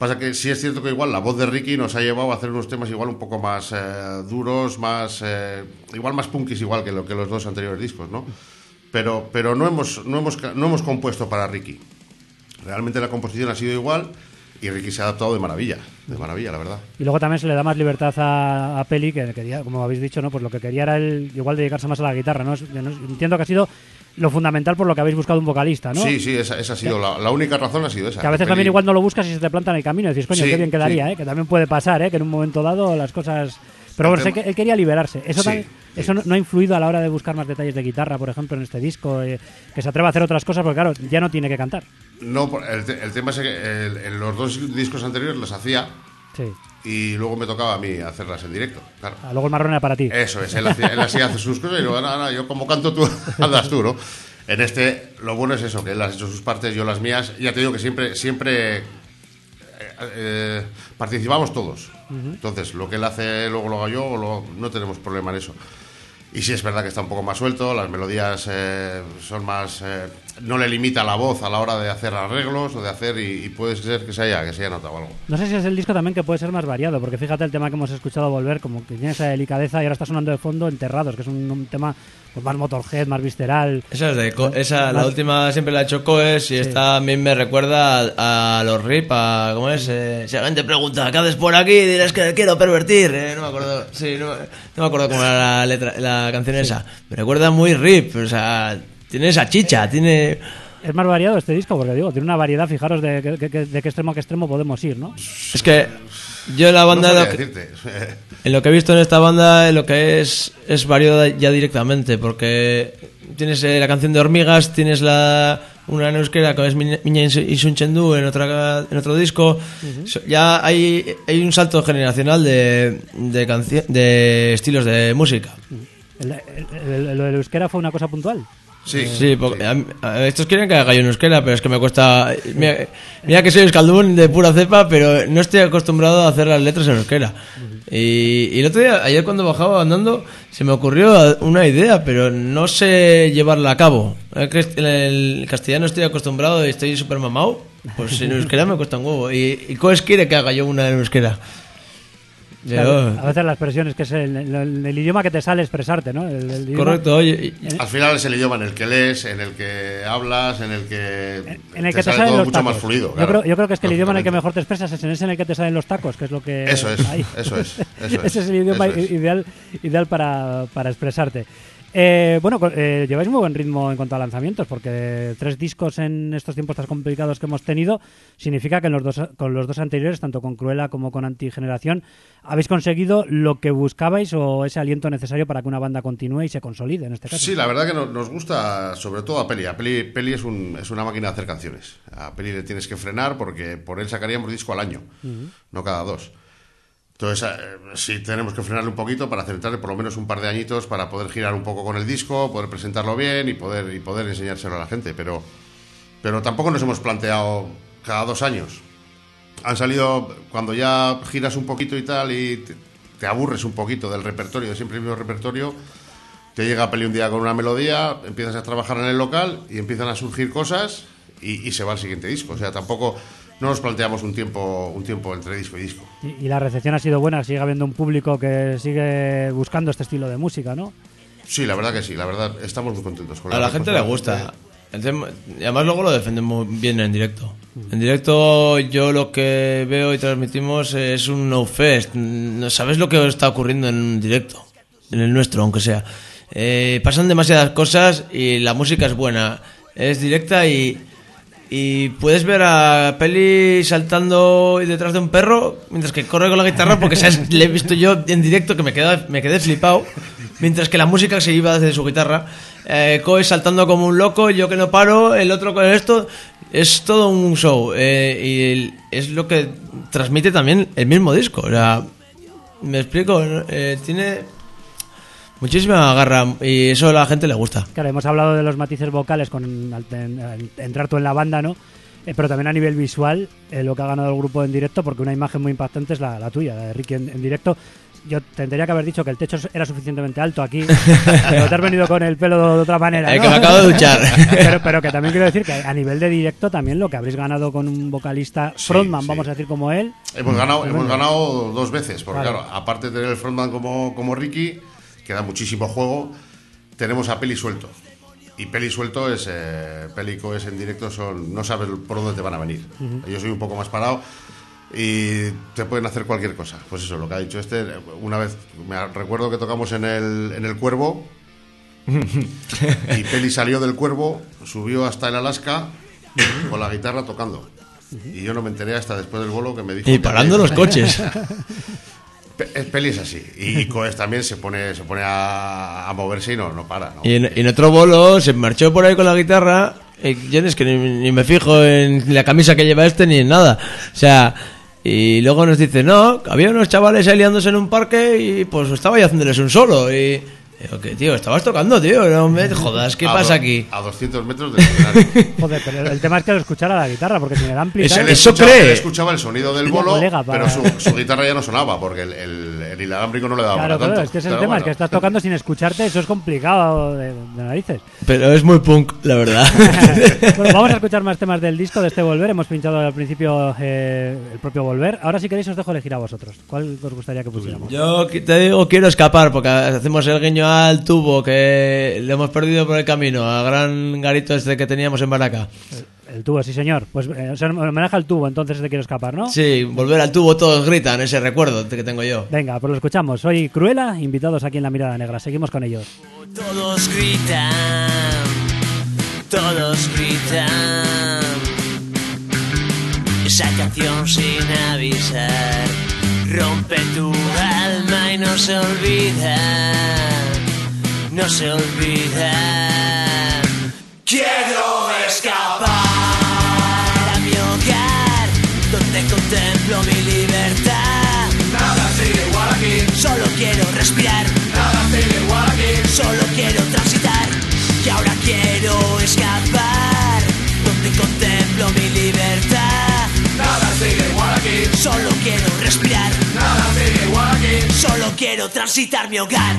Pasa que sí es cierto que igual la voz de Ricky nos ha llevado a hacer unos temas igual un poco más eh, duros, más eh, igual más punkis igual que, lo, que los dos anteriores discos, ¿no? Pero, pero no, hemos, no, hemos, no hemos compuesto para Ricky. Realmente la composición ha sido igual. y Ricky se ha adaptado de maravilla, de maravilla, la verdad. Y luego también se le da más libertad a, a Peli, que quería, como habéis dicho, ¿no? Pues lo que quería era el, igual dedicarse más a la guitarra, no- Entiendo que ha sido lo fundamental por lo que habéis buscado un vocalista, ¿no? Sí, sí, esa, esa ha sido la, la única razón, ha sido esa. Que a veces también igual no lo buscas y se te planta en el camino y dices, coño, Sí, qué bien quedaría, sí. ¿eh? Que también puede pasar, ¿eh? Que en un momento dado las cosas... Pero bueno, que él quería liberarse. Eso, Sí, también- sí. eso no, no ha influido a la hora de buscar más detalles de guitarra, por ejemplo, en este disco, eh, que se atreva a hacer otras cosas, porque claro, ya no tiene que cantar. No, por- el, el tema es que el- en los dos discos anteriores los hacía Sí. y luego me tocaba a mí hacerlas en directo, claro. Ah, Luego el marrón era para ti. Eso es, él, hacía, él así hace sus cosas y luego, no, no, yo como canto tú andas tú, ¿no? En este, lo bueno es eso, que él ha hecho sus partes, yo las mías. Ya te digo que siempre, siempre eh, eh, participamos todos. Entonces, lo que él hace, luego lo hago yo, lo- no tenemos problema en eso. Y sí es verdad que está un poco más suelto, las melodías eh, son más... eh, no le limita la voz a la hora de hacer arreglos o de hacer... Y, y puede ser que se, haya, que se haya notado algo. No sé si es el disco también que puede ser más variado, porque fíjate el tema que hemos escuchado volver, como que tiene esa delicadeza y ahora está sonando de fondo Enterrados, que es un, un tema pues, más motorhead, más visceral. Esa es de Co- esa, la última siempre la ha hecho Coes y esta a mí me recuerda a, a los RIP, a, ¿cómo es? Eh, si alguien te pregunta, ¿qué haces por aquí? Dirás que quiero pervertir. eh, no me acuerdo, sí, no, no me acuerdo cómo era la letra, la canción esa. Me recuerda muy RIP, o sea, tiene esa chicha, tiene... Es más variado este disco, porque digo, tiene una variedad, fijaros de, que- que- de qué extremo a qué extremo podemos ir, ¿no? Es que yo la No banda... sabría lo que- decirte. En lo que he visto en esta banda, en lo que es es variado ya directamente, porque tienes eh, la canción de Hormigas, tienes la una en euskera que es Miña y Sunchendú en otra en otro disco. Ya hay, hay un salto generacional de de, de estilos de música. Lo del euskera fue una cosa puntual. Sí, Sí, porque a estos quieren que haga yo en euskera, pero es que me cuesta. Mira, mira que soy escaldún de pura cepa, pero no estoy acostumbrado a hacer las letras en euskera. Y, y el otro día, ayer cuando bajaba andando, se me ocurrió una idea, pero no sé llevarla a cabo. Es que En el castellano estoy acostumbrado y estoy súper mamado, pues en euskera me cuesta un huevo. Y, y Coes quiere que haga yo una en euskera. A veces la expresión es que es el, el- el idioma que te sale expresarte, ¿no? El- correcto, oye. y- Al final es el idioma en el que lees, en el que hablas, en el que, En el que te sale salen todo los mucho tacos. más fluido. yo, creo, yo creo que es que el idioma en el que mejor te expresas es en ese en el que te salen los tacos, que es lo que... Eso es, hay. eso es, eso ese es el idioma es. ideal, ideal para, para expresarte. Eh, bueno, eh, lleváis muy buen ritmo en cuanto a lanzamientos, porque tres discos en estos tiempos tan complicados que hemos tenido significa que en los dos, con los dos anteriores, tanto con Cruella como con Antigeneración, habéis conseguido lo que buscabais o ese aliento necesario para que una banda continúe y se consolide en este caso. Sí, la verdad que no- nos gusta sobre todo a Peli. A Peli, Peli es, un- es una máquina de hacer canciones. A Peli le tienes que frenar porque por él sacaríamos disco al año, no cada dos. Entonces, eh, sí tenemos que frenarle un poquito para centrarle por lo menos un par de añitos para poder girar un poco con el disco, poder presentarlo bien y poder, y poder enseñárselo a la gente. Pero, pero tampoco nos hemos planteado cada dos años. Han salido, cuando ya giras un poquito y tal y te, te aburres un poquito del repertorio, de siempre el mismo repertorio, te llega a peli un día con una melodía, empiezas a trabajar en el local y empiezan a surgir cosas y, y se va al siguiente disco. O sea, tampoco no nos planteamos un tiempo, un tiempo entre disco y disco. Y, y la recepción ha sido buena, sigue habiendo un público que sigue buscando este estilo de música, ¿no? Sí, la verdad que sí, la verdad estamos muy contentos con A la gente le gusta. Y además luego lo defendemos bien en directo. En directo yo lo que veo y transmitimos es un no fest. No sabes lo que está ocurriendo en un directo, en el nuestro, aunque sea. Eh, pasan demasiadas cosas y la música es buena, es directa y, y puedes ver a Peli saltando detrás de un perro mientras que corre con la guitarra porque ¿sabes? le he visto yo en directo que me quedé, me quedé flipado mientras que la música se iba desde su guitarra. Eh, Coe saltando como un loco, yo que no paro, el otro con esto. Es todo un show eh, y es lo que transmite también el mismo disco. O sea, me explico. Eh, tiene muchísima garra y eso a la gente le gusta. Claro, hemos hablado de los matices vocales con al ten- al entrar tú en la banda, ¿no? Eh, pero también a nivel visual, eh, lo que ha ganado el grupo en directo, porque una imagen muy impactante es la, la tuya, la de Ricky en, en directo. Yo tendría que haber dicho que el techo era suficientemente alto aquí, pero te has venido con el pelo de otra manera. Eh, ¿no? que me acabo de duchar. pero, pero que también quiero decir que a nivel de directo también lo que habréis ganado con un vocalista Sí, frontman, sí. vamos a decir como él. Hemos ganado, hemos ganado dos veces, porque Claro. claro, aparte de tener el frontman como, como Ricky, que da muchísimo juego, tenemos a Peli suelto. y peli suelto es eh, peli es en directo son no sabes por dónde te van a venir. Yo soy un poco más parado y te pueden hacer cualquier cosa. Pues eso, lo que ha dicho este, una vez me recuerdo que tocamos en el en el Cuervo y Peli salió del Cuervo, subió hasta el Alaska con la guitarra tocando. Y yo no me enteré hasta después del bolo que me dijo Y parando los coches. Pe- el Peli es así. Y Coes también se pone, se pone a, moverse y no, no para. Y en, otro bolo se marchó por ahí con la guitarra. Y yo es que ni, ni me fijo en la camisa que lleva este ni en nada. O sea, y luego nos dice, no, había unos chavales ahí liándose en un parque y pues estaba yo haciéndoles un solo. Y digo, que tío, estabas tocando, tío. No me jodas, ¿qué A pasa do- aquí? A 200 metros del escenario. Joder, pero el tema es que lo escuchara la guitarra, porque sin el ampli. Eso escuchaba, cree. él escuchaba el sonido del bolo, colega, para- pero su, su guitarra ya no sonaba porque el, el, el inalámbrico no le daba Claro, para tanto. claro, es que es el Pero tema, es bueno. que estás tocando sin escucharte, eso es complicado de, de narices. Pero es muy punk, la verdad. Bueno, vamos a escuchar más temas del disco de este Volver. Hemos pinchado al principio eh, el propio Volver. Ahora, si queréis, os dejo elegir a vosotros. ¿Cuál os gustaría que pusiéramos? Yo te digo, quiero escapar porque hacemos el guiño al tubo que le hemos perdido por el camino, al gran garito este que teníamos en Baraca. El tubo, sí, señor. Pues eh, o sea, homenaje al tubo, entonces te quiero escapar, ¿no? Sí, volver al tubo todos gritan, ese recuerdo que tengo yo. Venga, pues lo escuchamos. Soy Cruela, invitados aquí en La Mirada Negra. Seguimos con ellos. Todos gritan, todos gritan. Esa canción sin avisar rompe tu alma y no se olvida, no se olvida. Quiero escapar a mi hogar, donde contemplo mi libertad. Nada sigue igual aquí. Solo quiero respirar. Nada sigue igual aquí. Solo quiero transitar. Y ahora quiero escapar, donde contemplo mi libertad. Nada sigue igual aquí. Solo quiero respirar. Nada sigue igual aquí. Solo quiero transitar mi hogar.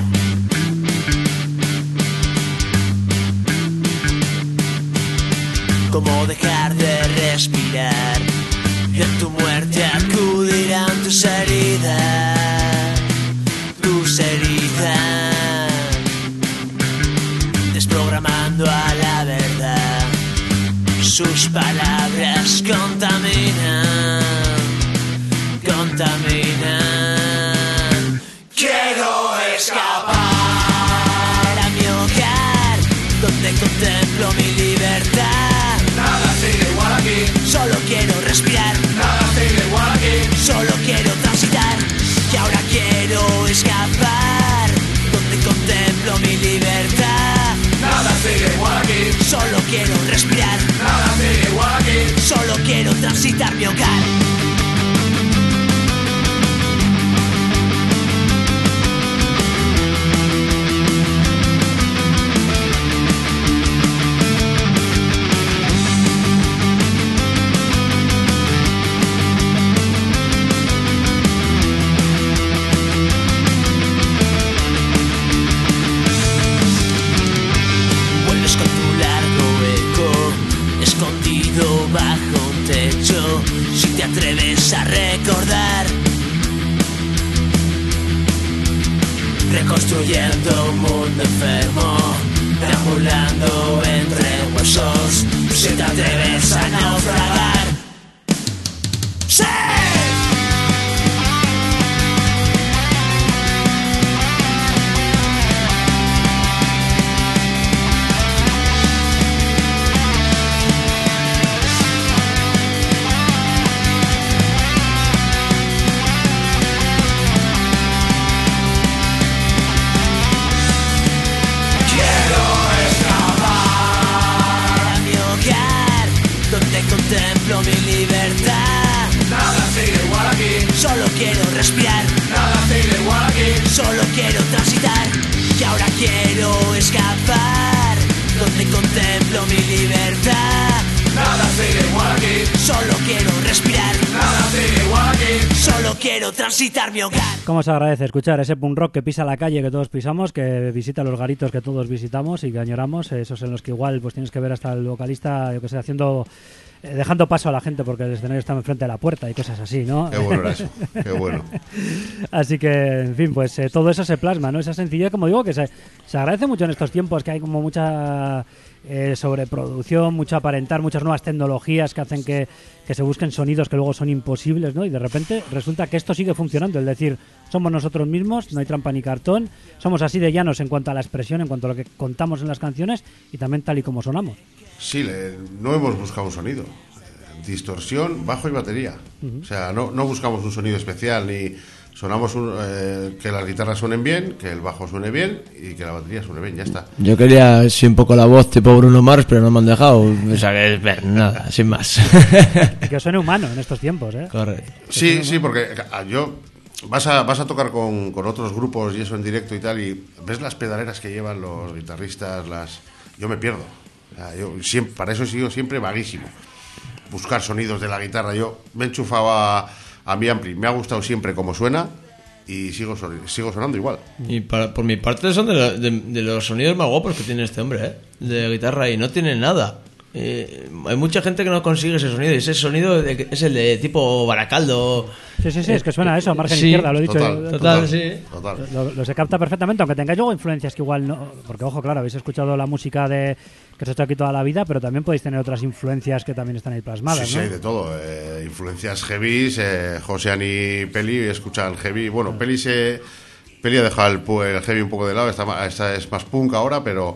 Cómo dejar de respirar. Y en tu muerte acudirán tus heridas, tus heridas, desprogramando a la verdad. Sus palabras contaminan, contaminan. Quiero escapar Solo quiero respirar. Nada sigue igual aquí. Solo quiero transitar mi hogar. Un mundo ¿Cómo se agradece escuchar ese punk rock que pisa la calle que todos pisamos, que visita los garitos que todos visitamos y que añoramos? Esos en los que igual pues tienes que ver hasta el vocalista, yo que sé, haciendo... eh, dejando paso a la gente porque el escenario está enfrente de la puerta y cosas así, ¿no? Qué bueno era eso. Qué bueno. Así que, en fin, pues eh, todo eso se plasma, ¿no? Esa sencillez, como digo, que se, se agradece mucho en estos tiempos, que hay como mucha eh, sobreproducción, mucho aparentar, muchas nuevas tecnologías que hacen que, que se busquen sonidos que luego son imposibles, ¿no? Y de repente resulta que esto sigue funcionando, es decir, somos nosotros mismos, no hay trampa ni cartón, somos así de llanos en cuanto a la expresión, en cuanto a lo que contamos en las canciones y también tal y como sonamos. Sí, le- no hemos buscado un sonido. Eh, Distorsión, bajo y batería. O sea, no, no buscamos un sonido especial ni sonamos un- eh, que las guitarras suenen bien, que el bajo suene bien y que la batería suene bien. Ya está. Yo quería sí un poco la voz tipo Bruno Mars, pero no me han dejado. O sea que, ven, nada, sin más. Que suene humano en estos tiempos, ¿eh? Correcto. Sí, sí, porque ah, yo vas a, vas a tocar con, con otros grupos y eso en directo y tal y ves las pedaleras que llevan los guitarristas, las yo me pierdo. Yo para eso he sido siempre vaguísimo. Buscar sonidos de la guitarra. Yo me he enchufado a, mi ampli, me ha gustado siempre cómo suena y sigo, sigo sonando igual. Y para- por mi parte son de- de los sonidos más guapos que tiene este hombre, ¿eh? De guitarra y no tiene nada. Eh, hay mucha gente que no consigue ese sonido y ese sonido de que- es el de tipo Baracaldo. Sí, sí, sí, es que suena a eso, margen Sí, izquierda, lo he dicho. Total, eh, total, sí. total. Lo, lo se capta perfectamente, aunque tengáis luego influencias que igual no. Porque, ojo, claro, habéis escuchado la música de que se ha hecho aquí toda la vida, pero también podéis tener otras influencias que también están ahí plasmadas, Sí, sí, ¿no? hay de todo. eh, influencias heavy, eh, Josean y Peli escuchan heavy. Bueno, Peli se. Peli ha dejado el, el heavy un poco de lado, esta, esta es más punk ahora, pero.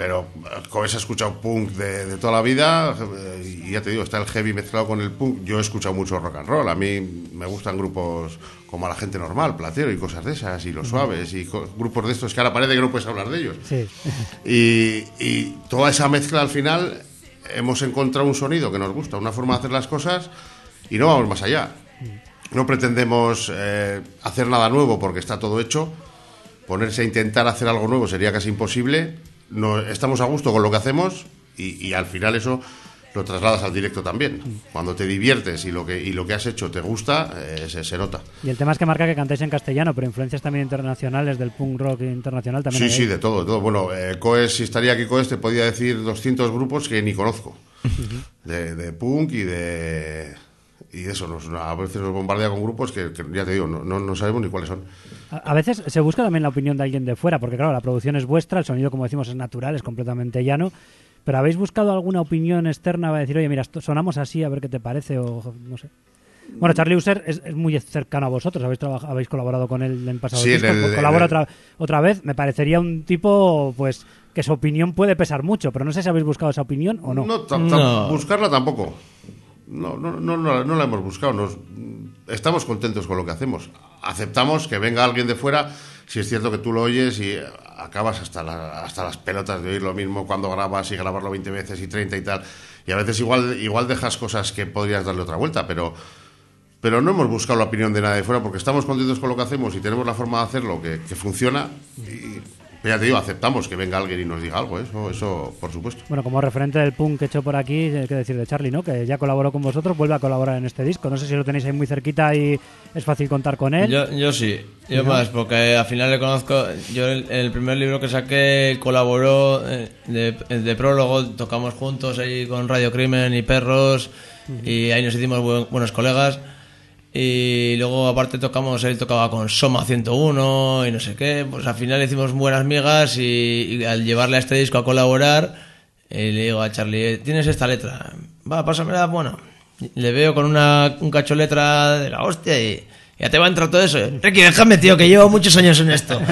Pero eh, Coes ha escuchado punk de, de toda la vida eh, y ya te digo, está el heavy mezclado con el punk. Yo he escuchado mucho rock and roll. A mí me gustan grupos como a la gente normal, Platero y cosas de esas, y los suaves, y grupos de estos que ahora parece que no puedes hablar de ellos. Sí. Y, y toda esa mezcla al final hemos encontrado un sonido que nos gusta, una forma de hacer las cosas y no vamos más allá. No pretendemos eh, hacer nada nuevo porque está todo hecho. Ponerse a intentar hacer algo nuevo sería casi imposible. No, estamos a gusto con lo que hacemos y, y al final eso lo trasladas al directo también. Cuando te diviertes y lo que, y lo que has hecho te gusta, eh, se, se nota. Y el tema es que marca que cantáis en castellano, pero influencias también internacionales del punk rock internacional también. Sí, hay sí, ahí. de todo, de todo. Bueno, eh, Coes, si estaría aquí Coes, te podía decir 200 grupos que ni conozco. de, de punk y de... Y eso, nos, a veces nos bombardea con grupos que, que ya te digo, no, no, no sabemos ni cuáles son. A, a veces se busca también la opinión de alguien de fuera, porque claro, la producción es vuestra, el sonido, como decimos, es natural, es completamente llano. Pero ¿habéis buscado alguna opinión externa para decir, oye, mira, sonamos así, a ver qué te parece? O no sé. Bueno, Charlie User es, es muy cercano a vosotros, habéis, trabajado, habéis colaborado con él en pasados Sí, discos, el- colabora el- otra, otra vez. Me parecería un tipo, pues, que su opinión puede pesar mucho, pero no sé si habéis buscado esa opinión o no. ta- No. buscarla tampoco. No, no, no, no, la hemos buscado. Nos, estamos contentos con lo que hacemos. Aceptamos que venga alguien de fuera. Si es cierto que tú lo oyes y acabas hasta, la- hasta las pelotas de oír lo mismo cuando grabas y grabarlo 20 veces y 30 y tal. Y a veces igual, igual dejas cosas que podrías darle otra vuelta, pero, pero no hemos buscado la opinión de nadie de fuera porque estamos contentos con lo que hacemos y tenemos la forma de hacerlo que, funciona. Ya te digo, aceptamos que venga alguien y nos diga algo, eso, eso por supuesto. Bueno, como referente del punk que he hecho por aquí, hay que decir de Charlie, ¿no? Que ya colaboró con vosotros, vuelve a colaborar en este disco. No sé si lo tenéis ahí muy cerquita y es fácil contar con él. Yo, yo sí, yo más, porque al final le conozco. Yo, el, el primer libro que saqué colaboró eh, de, de prólogo, tocamos juntos ahí con Radio Crimen y Perros, y ahí nos hicimos buen- buenos colegas. Y luego, aparte, tocamos, él tocaba con Soma 101 y no sé qué. Pues al final hicimos buenas migas y, al llevarle a este disco a colaborar, eh, le digo a Charlie, ¿tienes esta letra? Va, pásamela, bueno. Le veo con una, un cacho letra de la hostia y ya te va a entrar todo eso. Ricky, déjame, tío, que llevo muchos años en esto.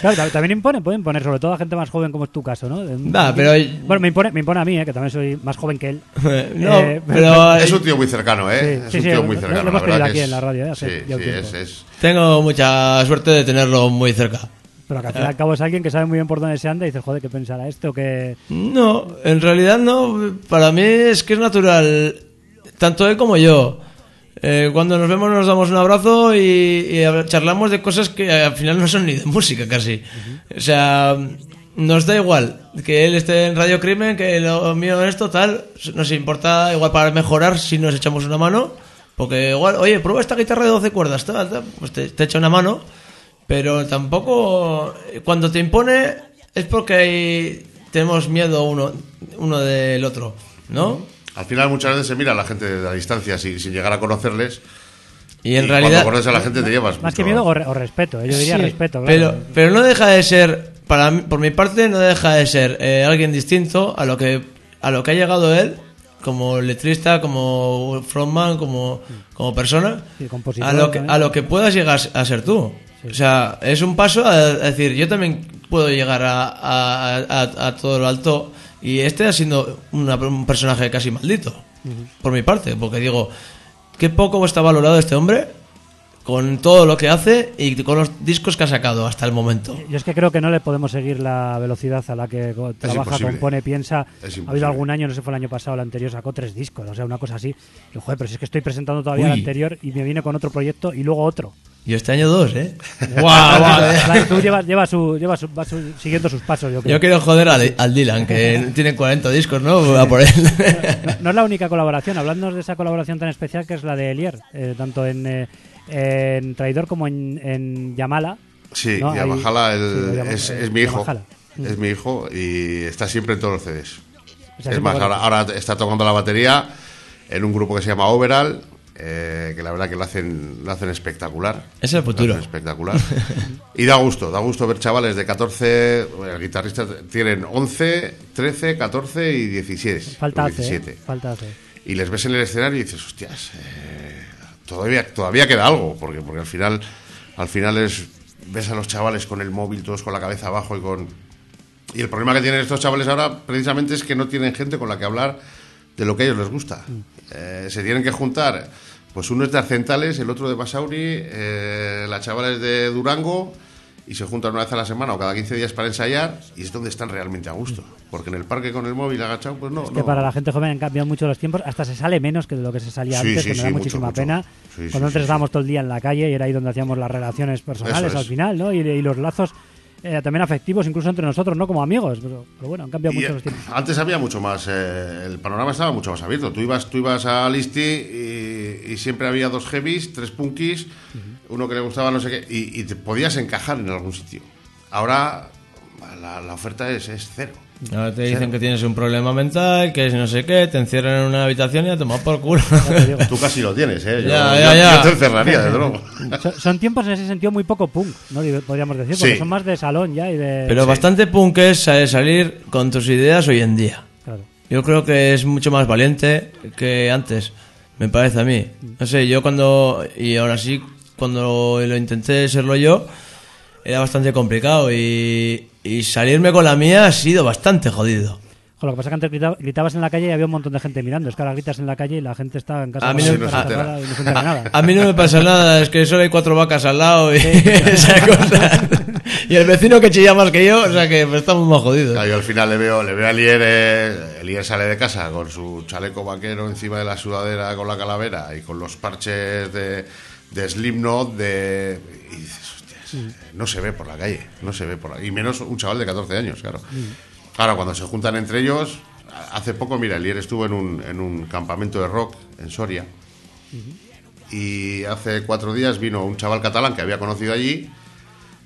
Claro, tam- también impone, puede imponer, sobre todo a gente más joven como es tu caso, ¿no? Va, pero- Bueno, me impone, me impone a mí, ¿eh? que también soy más joven que él. no, Eh, pero Es un tío muy cercano, ¿eh? Sí, es sí, un sí, tío lo- muy lo cercano. hemos la verdad tenido que aquí es- en la radio, ¿eh? Hace Sí, ya un sí, tiempo. es, es- tengo mucha suerte de tenerlo muy cerca. Pero que al fin y al cabo es alguien que sabe muy bien por dónde se anda y dices, joder, ¿qué pensará esto? Que... No, en realidad no. Para mí es que es natural, tanto él como yo. Eh, cuando nos vemos nos damos un abrazo y, y charlamos de cosas que al final no son ni de música casi. O sea, nos da igual que él esté en Radio Crimen, que lo mío esto, tal. Nos importa igual para mejorar si nos echamos una mano. Porque igual, oye, prueba esta guitarra de 12 cuerdas, tal, pues te, te echa una mano. Pero tampoco, cuando te impone, es porque hay- tenemos miedo uno, uno del otro, ¿no? Al final muchas veces se mira a la gente de la distancia sin, sin llegar a conocerles. Y en y realidad... Cuando conoces a la gente te llevas. Más que miedo o, re- o respeto, eh, yo diría Sí, respeto. claro. Pero, pero no deja de ser, para mí- por mi parte, no deja de ser eh, alguien distinto a lo que a lo que ha llegado él como letrista, como frontman, como, como persona, Sí, compositor a lo que a lo que puedas llegar a ser tú. O sea, es un paso a, a decir, yo también puedo llegar a, a- a- a todo lo alto y este ha sido una- un personaje casi maldito, por mi parte, porque digo, qué poco está valorado este hombre con todo lo que hace y con los discos que ha sacado hasta el momento. Yo es que creo que no le podemos seguir la velocidad a la que trabaja, imposible. compone, piensa. Ha habido algún año, no sé si fue el año pasado o el anterior, sacó tres discos, o sea, una cosa así. Y joder, pero si es que estoy presentando todavía el anterior y me viene con otro proyecto y luego otro. Y este año dos, ¿eh? Guau, guau. Claro, Tú llevas, llevas su, llevas su- vas su- siguiendo sus pasos, yo creo. Yo quiero joder al, al Dylan, que tiene 40 discos, ¿no? A por él. No, no es la única colaboración, hablando de esa colaboración tan especial que es la de Elier, eh, tanto en, eh, en Traidor como en, en Yamala. Sí, ¿no? y Ahí- Yamahala el- sí, Yama- es, eh, es mi hijo. Yamahala. Mm. Es mi hijo y está siempre en todos los CDs. O sea, es más, ahora, ahora está tocando la batería en un grupo que se llama Overall, eh, que la verdad que lo hacen, lo hacen espectacular. Es el Lo futuro. hacen espectacular. y da gusto, da gusto ver chavales de 14, bueno, el guitarrista tienen 11, 13, 14 y 16. Falta hace, ¿eh? 17. falta hace. Y les ves en el escenario y dices, hostias, eh, todavía, todavía queda algo, porque, porque al final, al final es, ves a los chavales con el móvil, todos con la cabeza abajo y con... Y el problema que tienen estos chavales ahora precisamente es que no tienen gente con la que hablar de lo que a ellos les gusta. Eh, se tienen que juntar, pues uno es de Arcentales, el otro de Basauri, eh, la chavala es de Durango, y se juntan una vez a la semana o cada 15 días para ensayar, y es donde están realmente a gusto. Porque en el parque con el móvil agachado, pues no. Que no. para la gente joven han cambiado mucho los tiempos, hasta se sale menos que de lo que se salía Sí, antes, sí, que me sí, da muchísima mucho. pena. Cuando antes estábamos todo el día en la calle y era ahí donde hacíamos las relaciones personales al es. final, ¿no? Y, y los lazos eh, también afectivos, incluso entre nosotros, ¿no? Como amigos. Pero, pero bueno, han cambiado Y, mucho eh, los tiempos. antes había mucho más, eh, el panorama estaba mucho más abierto. Tú ibas, tú ibas a Listi y, y siempre había dos heavies, tres punkis, uno que le gustaba no sé qué, y, y te podías encajar en algún sitio. Ahora la, la oferta es, es cero. Ahora te dicen que tienes un problema mental, que es no sé qué, te encierran en una habitación y a tomar por culo. Tú casi lo tienes, ¿eh? Yo, Ya, yo- ya, ya. yo te encerraría, desde luego. Son, son tiempos en ese sentido muy poco punk, ¿no? Podríamos decir, porque Sí. son más de salón ya y de... Pero bastante punk es sa- salir con tus ideas hoy en día. Claro. Yo creo que es mucho más valiente que antes, me parece a mí. No sé, yo cuando, y ahora sí, cuando lo intenté serlo yo, era bastante complicado y, y salirme con la mía ha sido bastante jodido. Jo, lo que pasa es que antes grita- gritabas en la calle y había un montón de gente mirando. Es que ahora gritas en la calle y la gente está en casa A mí no- la cara a- cerrada y no se entera nada. A mí no me pasa nada, es que solo hay cuatro vacas al lado y esa cosa. Y el vecino que chilla más que yo, o sea que estamos más jodidos. Claro, yo al final le veo, le veo a Elier, eh, Elier sale de casa con su chaleco vaquero encima de la sudadera con la calavera y con los parches de, de Slipknot de... Y dices, eh, no se ve por la calle, no se ve por la Y menos un chaval de 14 años, claro. Ahora, cuando se juntan entre ellos, hace poco, mira, Elier estuvo en un, en un campamento de rock en Soria y hace cuatro días vino un chaval catalán que había conocido allí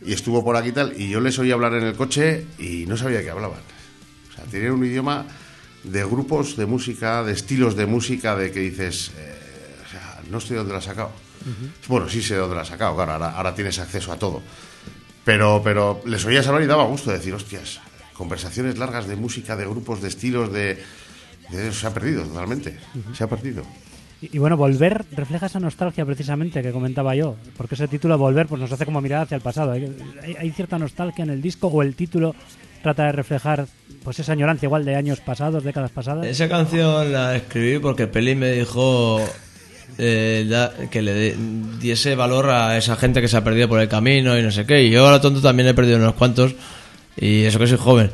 y estuvo por aquí y tal, y yo les oí hablar en el coche y no sabía de qué hablaban. O sea, tenían un idioma de grupos de música, de estilos de música, de que dices, eh, o sea, no sé de dónde la has sacado. Bueno, sí sé de dónde la has sacado, claro, ahora, ahora tienes acceso a todo. Pero, pero les oías hablar y daba gusto decir, hostias, conversaciones largas de música, de grupos, de estilos, de... de- se ha perdido totalmente, se ha perdido. Y, y bueno, Volver refleja esa nostalgia precisamente que comentaba yo. Porque ese título Volver pues nos hace como mirar hacia el pasado. Hay, hay- hay cierta nostalgia en el disco o el título trata de reflejar pues esa añoranza igual de años pasados, décadas pasadas. Esa canción la escribí porque Peli me dijo eh, da- que le de- diese valor a esa gente que se ha perdido por el camino y no sé qué. Y yo, a lo tonto, también he perdido unos cuantos. Y eso que soy joven.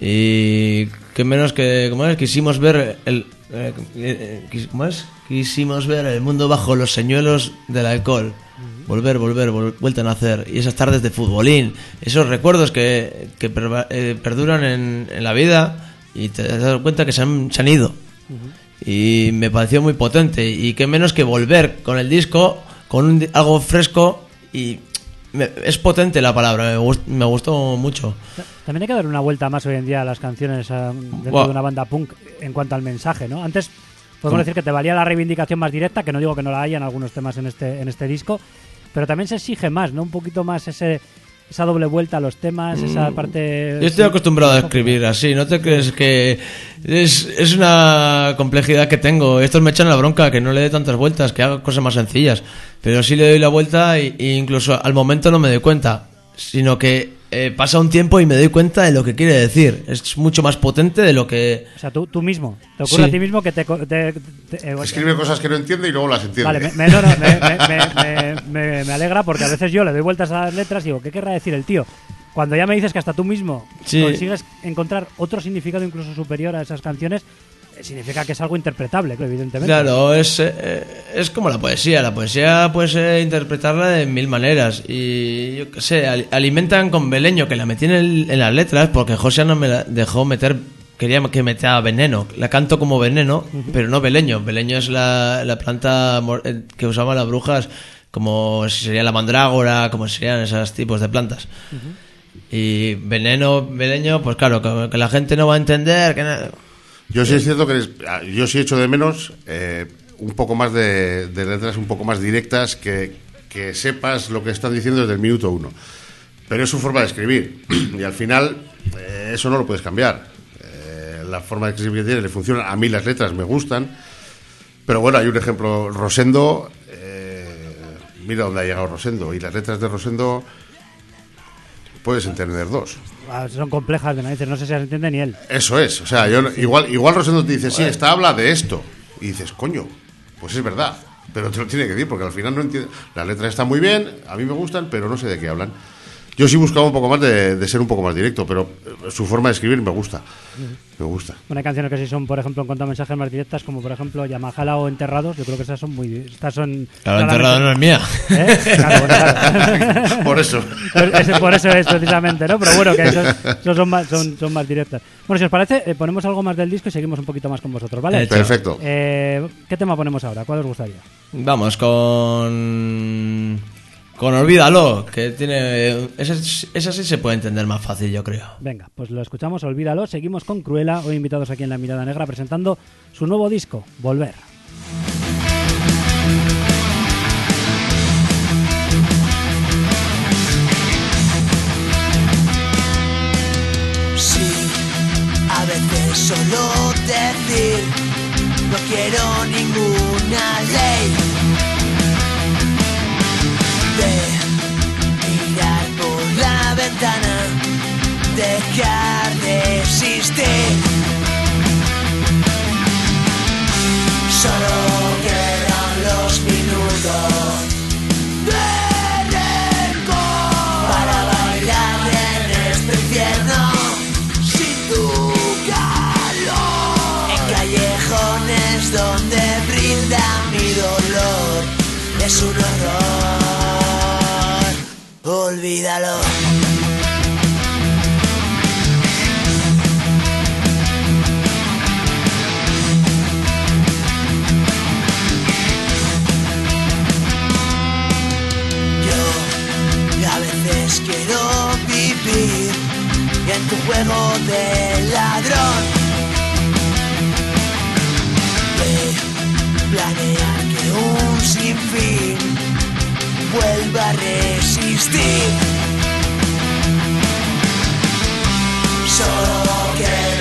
Y que menos que, como es, quisimos ver el, eh, eh, ¿Cómo es? Quisimos ver el mundo bajo los señuelos del alcohol. Volver, volver, vol- vuelta a nacer. Y esas tardes de futbolín. Esos recuerdos que, que perva- eh, perduran en, en la vida y te das cuenta que se han, se han ido. Y me pareció muy potente. Y qué menos que volver con el disco, con un algo fresco. Y me- es potente la palabra, me, gust- me gustó mucho. También hay que dar una vuelta más hoy en día a las canciones dentro de una banda punk en cuanto al mensaje, ¿no? Antes podemos ¿Cómo? decir que te valía la reivindicación más directa, que no digo que no la haya en algunos temas en este, en este disco, pero también se exige más, ¿no? Un poquito más ese, esa doble vuelta a los temas, esa parte... Mm. Yo estoy acostumbrado a escribir así, ¿no te crees que es, es una complejidad que tengo? Estos me echan la bronca, que no le dé tantas vueltas, que haga cosas más sencillas. Pero sí le doy la vuelta y, y incluso al momento no me doy cuenta, sino que eh, pasa un tiempo y me doy cuenta de lo que quiere decir. Es mucho más potente de lo que... O sea, tú, tú mismo, te ocurre Sí. a ti mismo que te... co- te- te- eh, Escribe cosas que no entiende y luego las entiende. Vale, me, me- no, no, me, me- me- me- me- me alegra porque a veces yo le doy vueltas a las letras y digo, ¿qué querrá decir el tío? Cuando ya me dices que hasta tú mismo Sí. consigues encontrar otro significado incluso superior a esas canciones, significa que es algo interpretable, evidentemente. Claro, es, eh, es como la poesía. La poesía puedes eh, interpretarla de mil maneras. Y yo qué sé, al- alimentan con Beleño, que la metí en, el- en las letras, porque José no me la dejó meter. Quería que metiera veneno. La canto como veneno, pero no Beleño. Beleño es la, la planta eh, que usaban las brujas, como si sería la mandrágora, como serían esos tipos de plantas. Y veneno, Beleño, pues claro, que, que la gente no va a entender. Que na- Yo sí es cierto que es- ah, yo sí echo de menos eh, un poco más de, de letras un poco más directas que, que sepas lo que están diciendo desde el minuto uno. Pero es su forma de escribir y al final eh, eso no lo puedes cambiar. Eh, la forma de escribir que tiene le funciona. A mí las letras me gustan, pero bueno, hay un ejemplo. Rosendo, mira dónde ha llegado Rosendo y las letras de Rosendo puedes entender dos. Ah, Son complejas de narices, no sé si las entiende ni él. Eso es, o sea, yo igual, igual Rosendo te dice, sí, esta habla de esto. Y dices, coño, pues es verdad. Pero te lo tiene que decir, porque al final no entiendo. Las letras están muy bien, a mí me gustan, pero no sé de qué hablan. Yo sí buscaba un poco más de, de ser un poco más directo, pero eh, su forma de escribir me gusta. Me gusta. Bueno, hay canciones que sí son, por ejemplo, en cuanto a mensajes más directas, como por ejemplo Yamajala o Enterrados. Yo creo que esas son muy. Estas son. Claro, enterrado no es mía. ¿Eh? Claro, bueno, claro. Por eso. Pues por eso es precisamente, ¿no? Pero bueno, que esos, esos son, más, son, son más directas. Bueno, si os parece, eh, ponemos algo más del disco y seguimos un poquito más con vosotros, ¿vale? Hecho. Perfecto. Eh, ¿Qué tema ponemos ahora? ¿Cuál os gustaría? Vamos con. Con Olvídalo, que tiene. Esa, esa sí se puede entender más fácil, yo creo. Venga, pues lo escuchamos, olvídalo. Seguimos con Cruela, hoy invitados aquí en La Mirada Negra, presentando su nuevo disco, Volver. Sí, a veces solo decir no quiero ninguna ley dejar de existir. Solo quedan los minutos de para bailar en este infierno sin tu calor. En callejones donde brinda mi dolor es un horror. Olvídalo. Quiero vivir en tu juego de ladrón. De planear que un sinfín vuelva a resistir. Solo quedan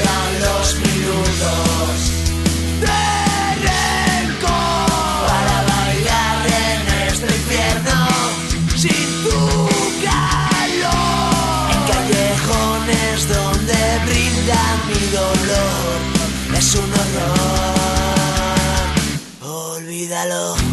horror. Olvídalo.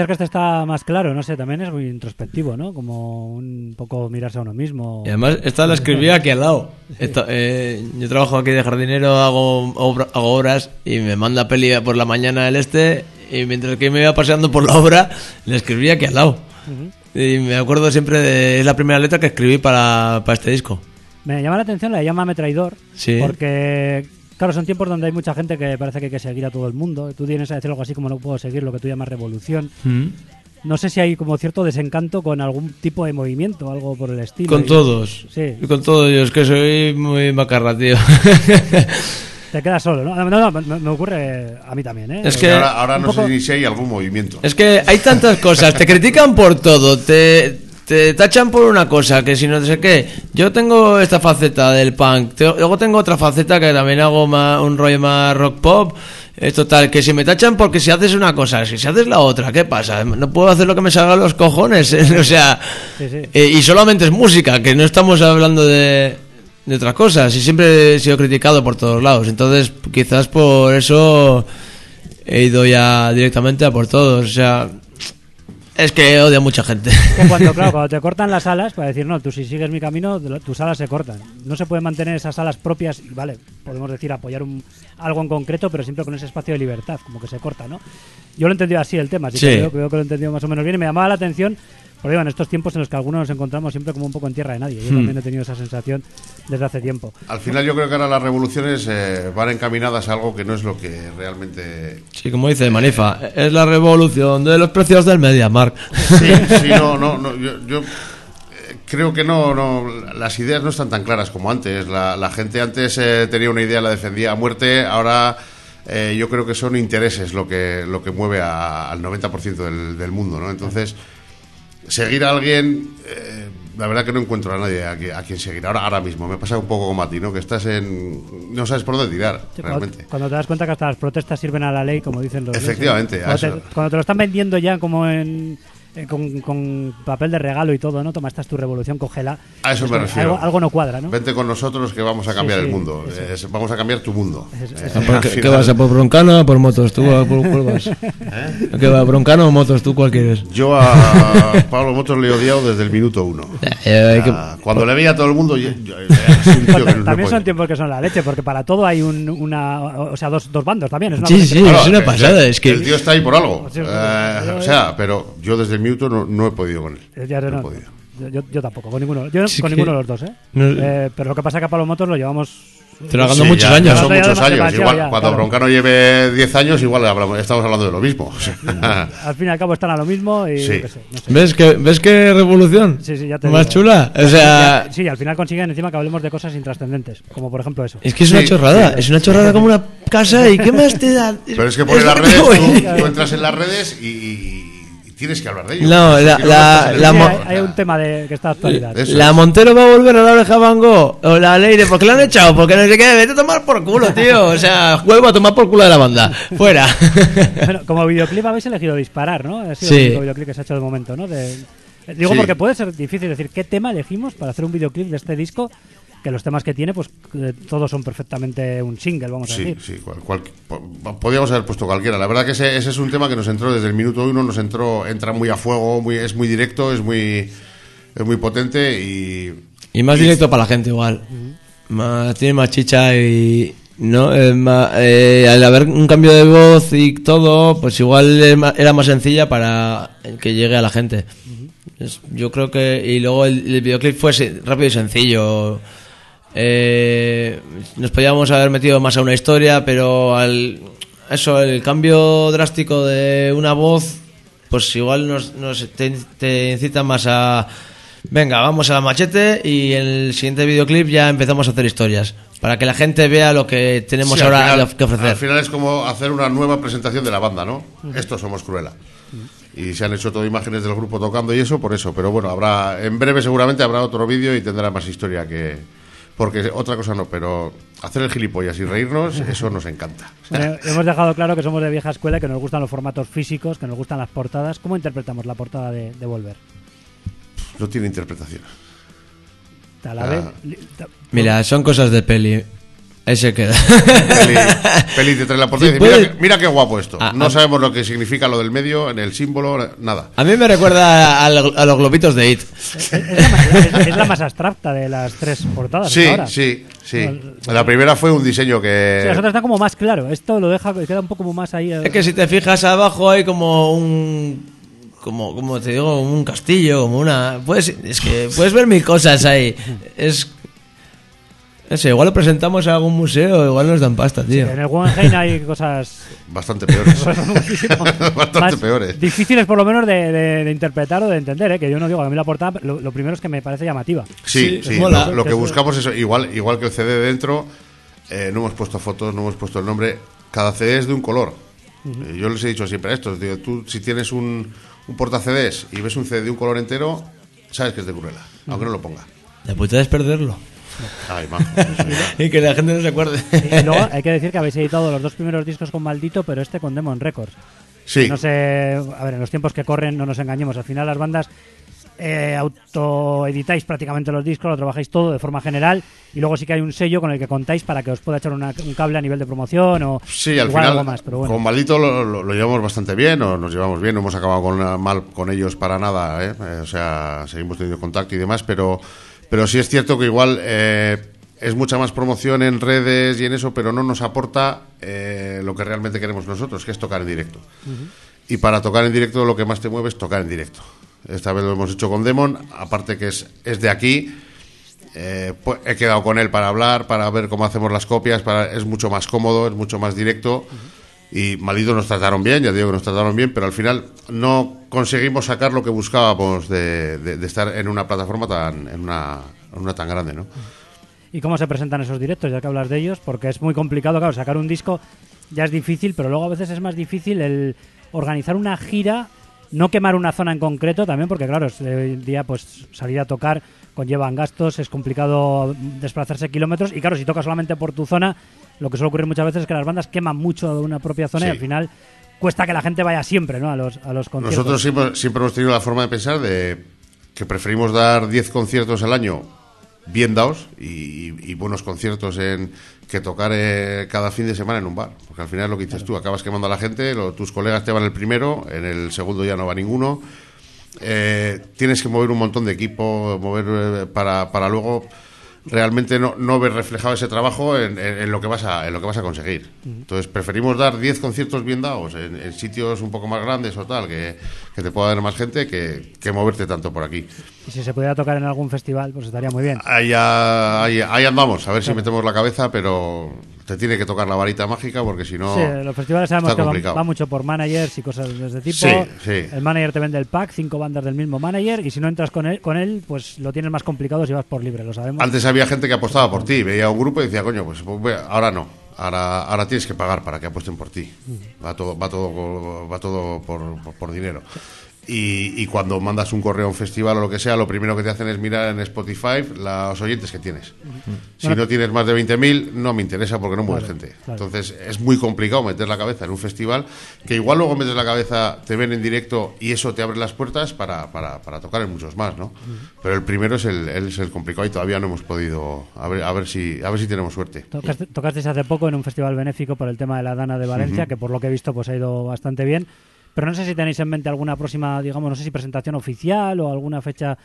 Dices que este está más claro, no sé, también es muy introspectivo, ¿no? Como un poco mirarse a uno mismo. Y además, esta la escribí aquí al lado. Esto, eh, yo trabajo aquí de jardinero, hago, hago obras y me manda peli por la mañana el este. Y mientras que me iba paseando por la obra, le escribí aquí al lado. Y me acuerdo siempre de. Es la primera letra que escribí para, para este disco. Me llama la atención la de Llámame Traidor, Sí. porque, claro, son tiempos donde hay mucha gente que parece que hay que seguir a todo el mundo. Tú tienes a decir algo así como no puedo seguir lo que tú llamas revolución. No sé si hay como cierto desencanto con algún tipo de movimiento, algo por el estilo. Con Y- todos. Sí, Y con todos ellos, que soy muy macarra, tío. te quedas solo, ¿no? No, no, me, ocurre a mí también, ¿eh? Es Que ahora, no poco- sé ni si hay algún movimiento. Es que hay tantas cosas, te critican por todo, te, te tachan por una cosa, que si no sé qué. Yo tengo esta faceta del punk, te- luego tengo otra faceta que también hago más, un rollo más rock pop. Es total, que si me tachan porque si haces una cosa, si si haces la otra, ¿qué pasa? No puedo hacer lo que me salga a los cojones, o sea... Sí, sí. eh, y solamente es música, que no estamos hablando de, de otras cosas. Y siempre he sido criticado por todos lados. Entonces, quizás por eso he ido ya directamente a por todos. O sea, es que odio a mucha gente. Que cuando, claro, cuando te cortan las alas, para decir, no, tú si sigues mi camino, tus alas se cortan. No se pueden mantener esas alas propias, y vale, podemos decir apoyar un, algo en concreto, pero siempre con ese espacio de libertad, como que se corta, ¿no? Yo lo he entendido así el tema, así Sí. que creo, creo que lo he entendido más o menos bien y me llamaba la atención, porque digo, en estos tiempos en los que algunos nos encontramos siempre como un poco en tierra de nadie. Yo Hmm. también he tenido esa sensación desde hace tiempo. Al final yo creo que ahora las revoluciones eh, van encaminadas a algo que no es lo que realmente... Sí, como dice Manifa, es la revolución de los precios del MediaMark. Sí, sí, no, no, no, yo, yo, eh, creo que no, no, las ideas no están tan claras como antes. La, la gente antes eh, tenía una idea, la defendía a muerte, ahora eh, yo creo que son intereses lo que, lo que mueve a- al 90% del, del mundo, ¿no? Entonces, seguir a alguien, eh, la verdad que no encuentro a nadie a, qui- a quien seguir. Ahora, ahora mismo, me pasa un poco como a ti, ¿no? Que estás en... no sabes por dónde tirar, Sí, realmente. cuando te das cuenta que hasta las protestas sirven a la ley, como dicen los Efectivamente, te, cuando te lo están vendiendo ya como en eh, con, con papel de regalo y todo, ¿no? Toma, esta es tu revolución, cógela. A eso Es me refiero. Algo, algo no cuadra, ¿no? Vente con nosotros que vamos a cambiar Sí, sí, el mundo. Es- vamos a cambiar tu mundo. Es- Eh, es- al ¿Por ¿Qué, vas a por broncano o por motos? ¿Tú a por cuál vas? ¿Qué va, broncano o motos? ¿Tú cuál quieres? Yo a Pablo Motos le he odiado desde el minuto uno. Eh, Ah, Cuando le veía a todo el mundo, yo- yo- también son tiempos que son la leche, porque para todo hay un, una, o sea, dos, dos bandos también. Es una Sí, sí, que- es una el- pasada, es que- El tío está ahí por algo. Eh, o sea, pero yo desde el minuto no, no he podido con él. Ya, No he no, podido. yo, yo- tampoco, con ninguno. Yo Sí con que- ninguno de los dos, ¿eh? No- Eh, Pero lo que pasa es que a Pablo Motos lo llevamos. Trabajando Sí, muchos ya- años. son muchos años. Igual, ya, cuando claro. Broncano lleve 10 años, igual hablamos- estamos hablando de lo mismo. Al fin y al cabo están a lo mismo y Sí. qué sé, no sé. ¿Ves que ¿Ves qué revolución? Sí, sí, ya te Más digo. chula. O sea, Sí, al final consiguen encima que hablemos de cosas intrascendentes, como por ejemplo eso. es que es una Sí, chorrada. Es una chorrada como una casa y ¿qué más te da? pero es que por las que redes, tú, tú entras en las redes y- y tienes que hablar de ello. No, Si la- no, la- la Sí, mo- hay, hay un tema de que está de actualidad. Eso La es. Montero va a volver a la oreja Van Gogh o la Leire, ¿por qué la han echado? Porque no sé qué, vete a tomar por culo, tío. O sea, vuelvo a tomar por culo de la banda. Fuera. Bueno, como videoclip habéis elegido disparar, ¿no? Ha sido Sí. el único videoclip que se ha hecho de momento, ¿no? De- digo Sí. porque puede ser difícil decir qué tema elegimos para hacer un videoclip de este disco, que los temas que tiene, pues eh, todos son perfectamente un single, vamos a Sí, decir. sí, cual- cual- po- podíamos haber puesto cualquiera. La verdad que ese, ese es un tema que nos entró desde el minuto uno, nos entró, entra muy a fuego, muy, es muy directo, es muy, es muy potente y, Y más directo para la gente igual. Más, tiene más chicha y... No, Eh, ma- eh, al haber un cambio de voz y todo, pues igual era más sencilla para que llegue a la gente. Es- yo creo que... Y luego el, el videoclip fue rápido y sencillo. Eh, nos podíamos haber metido más a una historia, pero al... Eso, el cambio drástico de una voz, pues igual nos, nos te, te incita más a... Venga, vamos a la machete y en el siguiente videoclip ya empezamos a hacer historias. Para que la gente vea lo que tenemos Sí, ahora final- que ofrecer. Al final es como hacer una nueva presentación de la banda, ¿no? Estos somos Cruella. Y se han hecho todo imágenes del grupo tocando y eso por eso. Pero bueno, habrá en breve seguramente habrá otro vídeo y tendrá más historia que... Porque otra cosa no, pero hacer el gilipollas y reírnos, eso nos encanta. Bueno, hemos dejado claro que somos de vieja escuela que nos gustan los formatos físicos, que nos gustan las portadas. ¿Cómo interpretamos la portada de, de Volver? No tiene interpretación. ¿Te la Ah. Mira, son cosas de peli. Ahí se queda. Peli, peli te trae la portada y Sí, dice, mira, mira qué guapo esto. Ah, no ah. sabemos lo que significa lo del medio, en el símbolo, nada. A mí me recuerda a, lo- a los globitos de It. Es, es la más, es- es la más abstracta de las tres portadas. Sí, ahora. sí, sí. Bueno, La primera fue un diseño Sí, que... las otras están como más claro. Esto lo deja, queda un poco como más ahí. eh, Es que si te fijas abajo hay como un como como te digo, un castillo, como una puedes es que puedes ver mil cosas ahí. Es eso, igual lo presentamos a algún museo, igual nos dan pasta, tío. En el Guggenheim hay cosas Bastante peores. Bastante más peores. difíciles por lo menos de, de- de interpretar o de entender. ¿eh? Que yo no digo a mí la portada, lo, lo primero es que me parece llamativa. Sí, Sí, sí. mola. Lo, lo que buscamos es. Igual, igual que el CD dentro, eh, no hemos puesto fotos, no hemos puesto el nombre. Cada CD es de un color. Eh, Yo les he dicho siempre esto. Digo, tú, si tienes un, un porta CDs y ves un CD de un color entero, sabes que es de Currela, aunque no lo ponga. La putada es perderlo. Ay, majo. Y que la gente no se acuerde. Y luego hay que decir que habéis editado los dos primeros discos con Maldito, pero este con Demon Records. Sí, No sé, a ver, en los tiempos que corren no nos engañemos. Al final las bandas eh, autoeditáis prácticamente los discos, lo trabajáis todo de forma general y luego sí que hay un sello con el que contáis para que os pueda echar una- un cable a nivel de promoción o Sí, al igual final, algo más, pero bueno. con Maldito lo, lo- lo llevamos bastante bien, o nos llevamos bien, no hemos acabado con mal con ellos para nada, ¿eh? Eh, o sea, seguimos teniendo contacto y demás, pero, pero sí es cierto que igual eh, es mucha más promoción en redes y en eso, pero no nos aporta eh, lo que realmente queremos nosotros, que es tocar en directo. Y para tocar en directo lo que más te mueve es tocar en directo. Esta vez lo hemos hecho con Demon, aparte que es, es de aquí. eh, pues he quedado con él para hablar, para ver cómo hacemos las copias, para, es mucho más cómodo, es mucho más directo. Y Maldito nos trataron bien, ya digo que nos trataron bien, pero al final no conseguimos sacar lo que buscábamos de, de- de estar en una plataforma tan, en una, en una tan grande, ¿no? ¿Y cómo se presentan esos directos, ya que hablas de ellos? Porque es muy complicado, claro, sacar un disco ya es difícil, pero luego a veces es más difícil el organizar una gira, no quemar una zona en concreto también, porque claro, eh, hoy día pues salir a tocar conllevan gastos, es complicado desplazarse kilómetros y claro, si tocas solamente por tu zona, lo que suele ocurrir muchas veces es que las bandas queman mucho de una propia zona y al final cuesta que la gente vaya siempre, ¿no? A los, a los conciertos. Nosotros siempre, siempre hemos tenido la forma de pensar de que preferimos dar 10 conciertos al año bien dados y, y buenos conciertos en que tocar eh, cada fin de semana en un bar. Porque al final lo que dices tú, acabas quemando a la gente, lo- tus colegas te van el primero, en el segundo ya no va ninguno. Eh, tienes que mover un montón de equipo, mover eh, para, para luego realmente no, no ver reflejado ese trabajo en, en- en lo que vas a, en lo que vas a conseguir. Entonces preferimos dar 10 conciertos bien dados en, en sitios un poco más grandes o tal, que, que te pueda dar más gente, que, que moverte tanto por aquí. Y si se pudiera tocar en algún festival, pues estaría muy bien. Ahí, ahí, ahí andamos, a ver si metemos la cabeza, pero te tiene que tocar la varita mágica porque si no... Sí, los festivales sabemos que va, mucho por managers y cosas de ese tipo. Sí, sí. El manager te vende el pack, cinco bandas del mismo manager, y si no entras con él, con él pues lo tienes más complicado si vas por libre, lo sabemos. Antes había gente que apostaba por ti, veía un grupo y decía, coño, pues, pues, ahora no. Ahora, ahora tienes que pagar para que apuesten por ti. Va todo, va todo, va todo por, por- por dinero. Y, y cuando mandas un correo a un festival o lo que sea, lo primero que te hacen es mirar en Spotify los oyentes que tienes. Si no tienes más de 20.000, no me interesa porque no mueves Claro, gente. claro. Entonces es muy complicado meter la cabeza en un festival que igual luego metes la cabeza, te ven en directo y eso te abre las puertas para, para, para tocar en muchos más, ¿no? Pero el primero es el, es el complicado y todavía no hemos podido. A ver, a ver, si, a ver si tenemos suerte. Tocaste- tocasteis hace poco en un festival benéfico por el tema de la Dana de Valencia, que por lo que he visto pues ha ido bastante bien. Pero no sé si tenéis en mente alguna próxima, digamos, no sé si presentación oficial o alguna fecha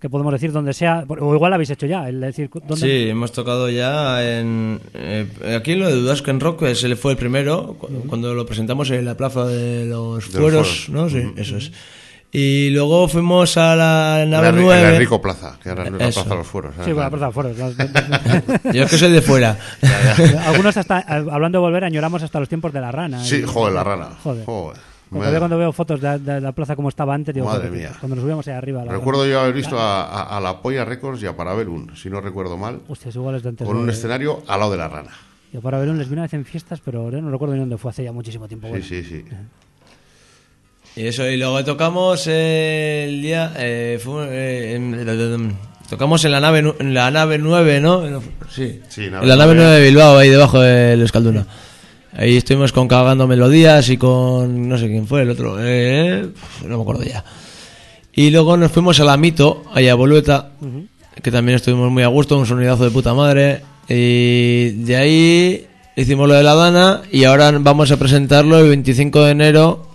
que podemos decir donde sea, o igual la habéis hecho ya, el decir dónde Sí, hemos tocado ya en... eh, aquí lo de Dudasken Rock eh, se le fue el primero, cu- cuando lo presentamos en la plaza de los De los fueros, Fueros. ¿no? Sí, eso es. Y luego fuimos a la En nave la, Ri- en 9. la Enrico Plaza, que ahora es la Eso. Plaza de los Fueros. ¿eh? Sí, bueno, por favor. no- Yo es que soy de fuera. Algunos hasta, hablando de volver, añoramos hasta los tiempos de la rana. Sí, Y- joder, la rana. Joder. Joder. Porque Madre- cuando veo fotos de, de la plaza como estaba antes, digo, Madre mía. cuando nos subíamos ahí arriba. la Recuerdo yo haber visto a, a- a la Polla Records y a Parabellum, si no recuerdo mal, Hostias, igual es de antes con de- un escenario al lado de la rana. Yo para ver un les vi una vez en fiestas, pero yo no recuerdo ni dónde fue hace ya muchísimo tiempo. Sí, bueno. sí, sí. Y eso, y luego tocamos el día... eh, fue, eh, en- Tocamos en la nave, en la nave 9, ¿no? Sí. Sí, nave en la nave 9. 9 de Bilbao, ahí debajo del Escalduna. Ahí estuvimos con Cagando Melodías y con. No sé quién fue el otro. eh, no me acuerdo ya. Y luego nos fuimos a la Mito, allá a Bolueta, que también estuvimos muy a gusto, un sonidazo de puta madre. Y de ahí hicimos lo de la Dana y ahora vamos a presentarlo el 25 de enero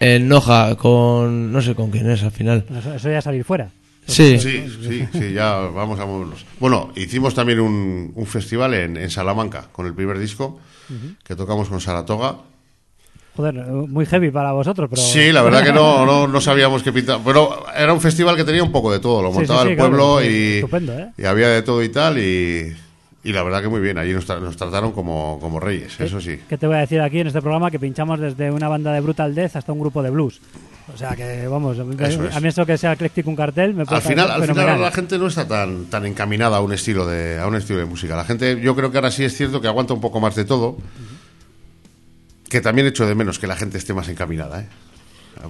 en Noja con. No sé con quién es al final. Eso, eso ya salir fuera. Sí. Sí, sí, sí, ya vamos a movernos. Bueno, hicimos también un, un festival en, en Salamanca con el primer disco que tocamos con Saratoga. Joder, muy heavy para vosotros, pero... Sí, la verdad que no, no, no sabíamos qué pintar. Pero era un festival que tenía un poco de todo. Lo Sí, montaba sí, sí, el pueblo claro, y, estupendo, ¿eh? y había de todo y tal. Y, y la verdad que muy bien. Allí nos, tra- nos trataron como, como reyes, eso sí. ¿Qué te voy a decir aquí en este programa? Que pinchamos desde una banda de Brutal Death hasta un grupo de blues. O sea que, vamos, a mí, Eso es. a mí eso que sea ecléctico un cartel me puede Al final, al final la gente no está tan, tan encaminada a un estilo de a un estilo de música. La gente, yo creo que ahora sí es cierto que aguanta un poco más de todo. Que también echo de menos que la gente esté más encaminada, ¿eh?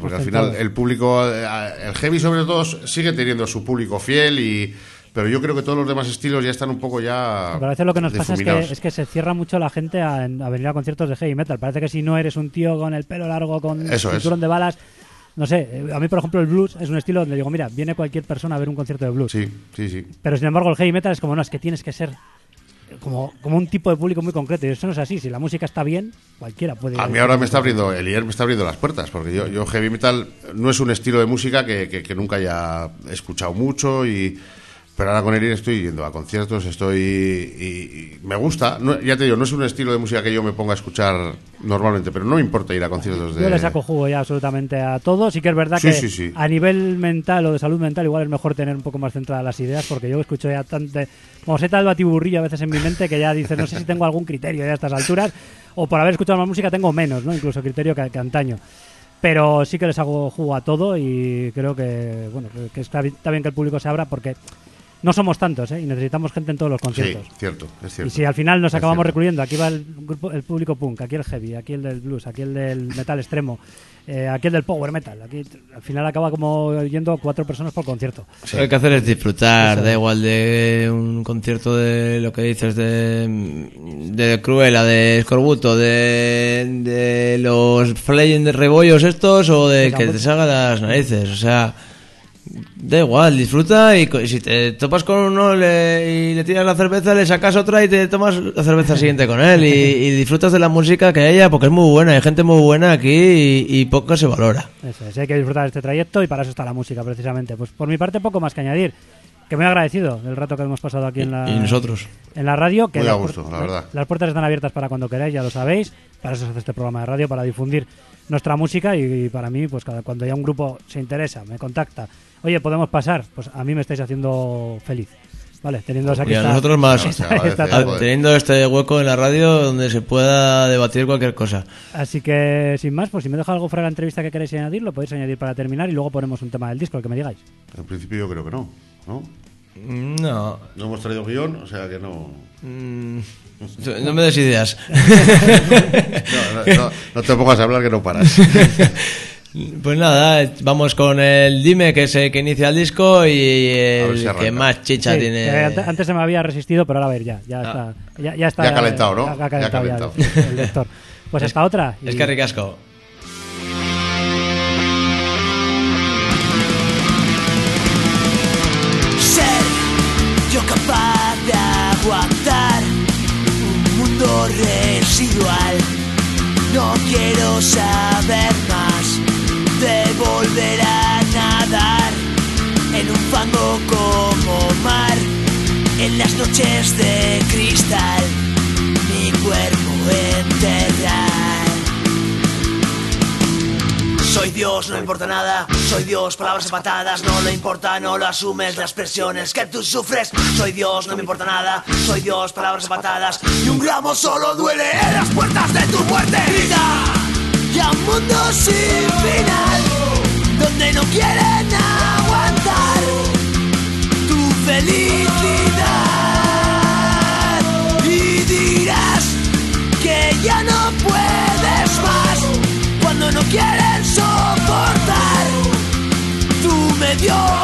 Porque al final el público, eh, el heavy sobre todo sigue teniendo su público fiel y pero yo creo que todos los demás estilos ya están un poco ya Pero a veces lo que nos pasa es que, es que se cierra mucho la gente a, a venir a conciertos de heavy metal. Parece que si no eres un tío con el pelo largo, con Eso es. cinturón de balas, no sé, eh, a mí por ejemplo el blues es un estilo donde digo, mira, viene cualquier persona a ver un concierto de blues. Sí, sí, sí. Pero sin embargo el heavy metal es como, no, es que tienes que ser como, como un tipo de público muy concreto. Y eso no es así. Si la música está bien, cualquiera puede... A mí ahora me está abriendo, el IER me está abriendo las puertas, porque yo, yo heavy metal no es un estilo de música que, que- que nunca haya escuchado mucho y pero ahora con IER estoy yendo a conciertos, estoy y, y me gusta, No- ya te digo, no es un estilo de música que yo me ponga a escuchar normalmente, pero no me importa ir a conciertos de Yo le saco jugo ya absolutamente a todo. Sí que es verdad Sí, que sí, sí. a nivel mental o de salud mental igual es mejor tener un poco más centradas las ideas porque yo escucho ya tanto... Como se tal batiburrillo a veces en mi mente que ya dice no sé si tengo algún criterio ya a estas alturas o por haber escuchado más música tengo menos, ¿no? Incluso criterio que, que antaño. Pero sí que les hago jugo a todo y creo que, bueno, que- está, está bien que el público se abra porque no somos tantos, ¿eh? Y necesitamos gente en todos los Sí, conciertos. cierto, es cierto. Y si al final nos acabamos recluyendo, aquí va el, grupo, el público punk, aquí el heavy, aquí el del blues, aquí el del metal extremo, eh, aquí el del power metal, aquí al final acaba como yendo cuatro personas por concierto. Lo que hay que hacer es disfrutar, da igual de un concierto de lo que dices de, de Cruella, de Escorbuto, de, de los Flying de Rebollos estos o de Venga, que pues- te salga las narices, o sea, da igual, disfruta y co- si te topas con uno le- y le tiras la cerveza, le sacas otra y te tomas la cerveza siguiente con él y, y disfrutas de la música que haya porque es muy buena, hay gente muy buena aquí y, y poco se valora. Eso es, hay que disfrutar de este trayecto y para eso está la música precisamente. Pues por mi parte poco más que añadir. Que muy agradecido del rato que hemos pasado aquí en la, Y nosotros. en la radio. Que Muy a las gusto, la verdad. Las puertas están abiertas para cuando queráis, ya lo sabéis. Para eso se hace este programa de radio, para difundir nuestra música y, para mí, pues cada, cuando ya un grupo se interesa, me contacta, oye, podemos pasar, pues a mí me estáis haciendo feliz. Vale, teniendo aquí Y a esta- nosotros más. Teniendo este hueco en la radio donde se pueda debatir cualquier cosa. Así que, sin más, pues si me deja algo fuera de la entrevista que queréis añadir, lo podéis añadir para terminar y luego ponemos un tema del disco, el que me digáis. En principio yo creo que no, ¿no? No, No hemos traído guion, o sea que no. mm, no me des ideas. No, no, no- no te pongas a hablar que no paras. Pues nada, vamos con el Dime, que es el que inicia el disco y el si que más chicha Sí, tiene. eh, ante- antes se me había resistido, pero ahora a ver, ya, ya Ah. está. Ya, ya está. Ya ha calentado, ¿no? Ya ha calentado, Ya ha ya calentado. el lector. Pues hasta otra. Es que ricasco. Ser yo capaz de aguantar un mundo residual. No quiero saber más de volver a nadar en un fango como mar. En las noches de cristal, mi cuerpo enterrar. Soy Dios, no me importa nada. Soy Dios, palabras patadas. No le importa, no lo asumes. Las presiones que tú sufres. Soy Dios, no me importa nada. Soy Dios, palabras patadas. Y un gramo solo duele en las puertas de tu muerte. Vida y a un mundo sin final. Donde no quieren aguantar tu felicidad. Y dirás que ya no puedes más cuando no quieren soportar tu mediocridad.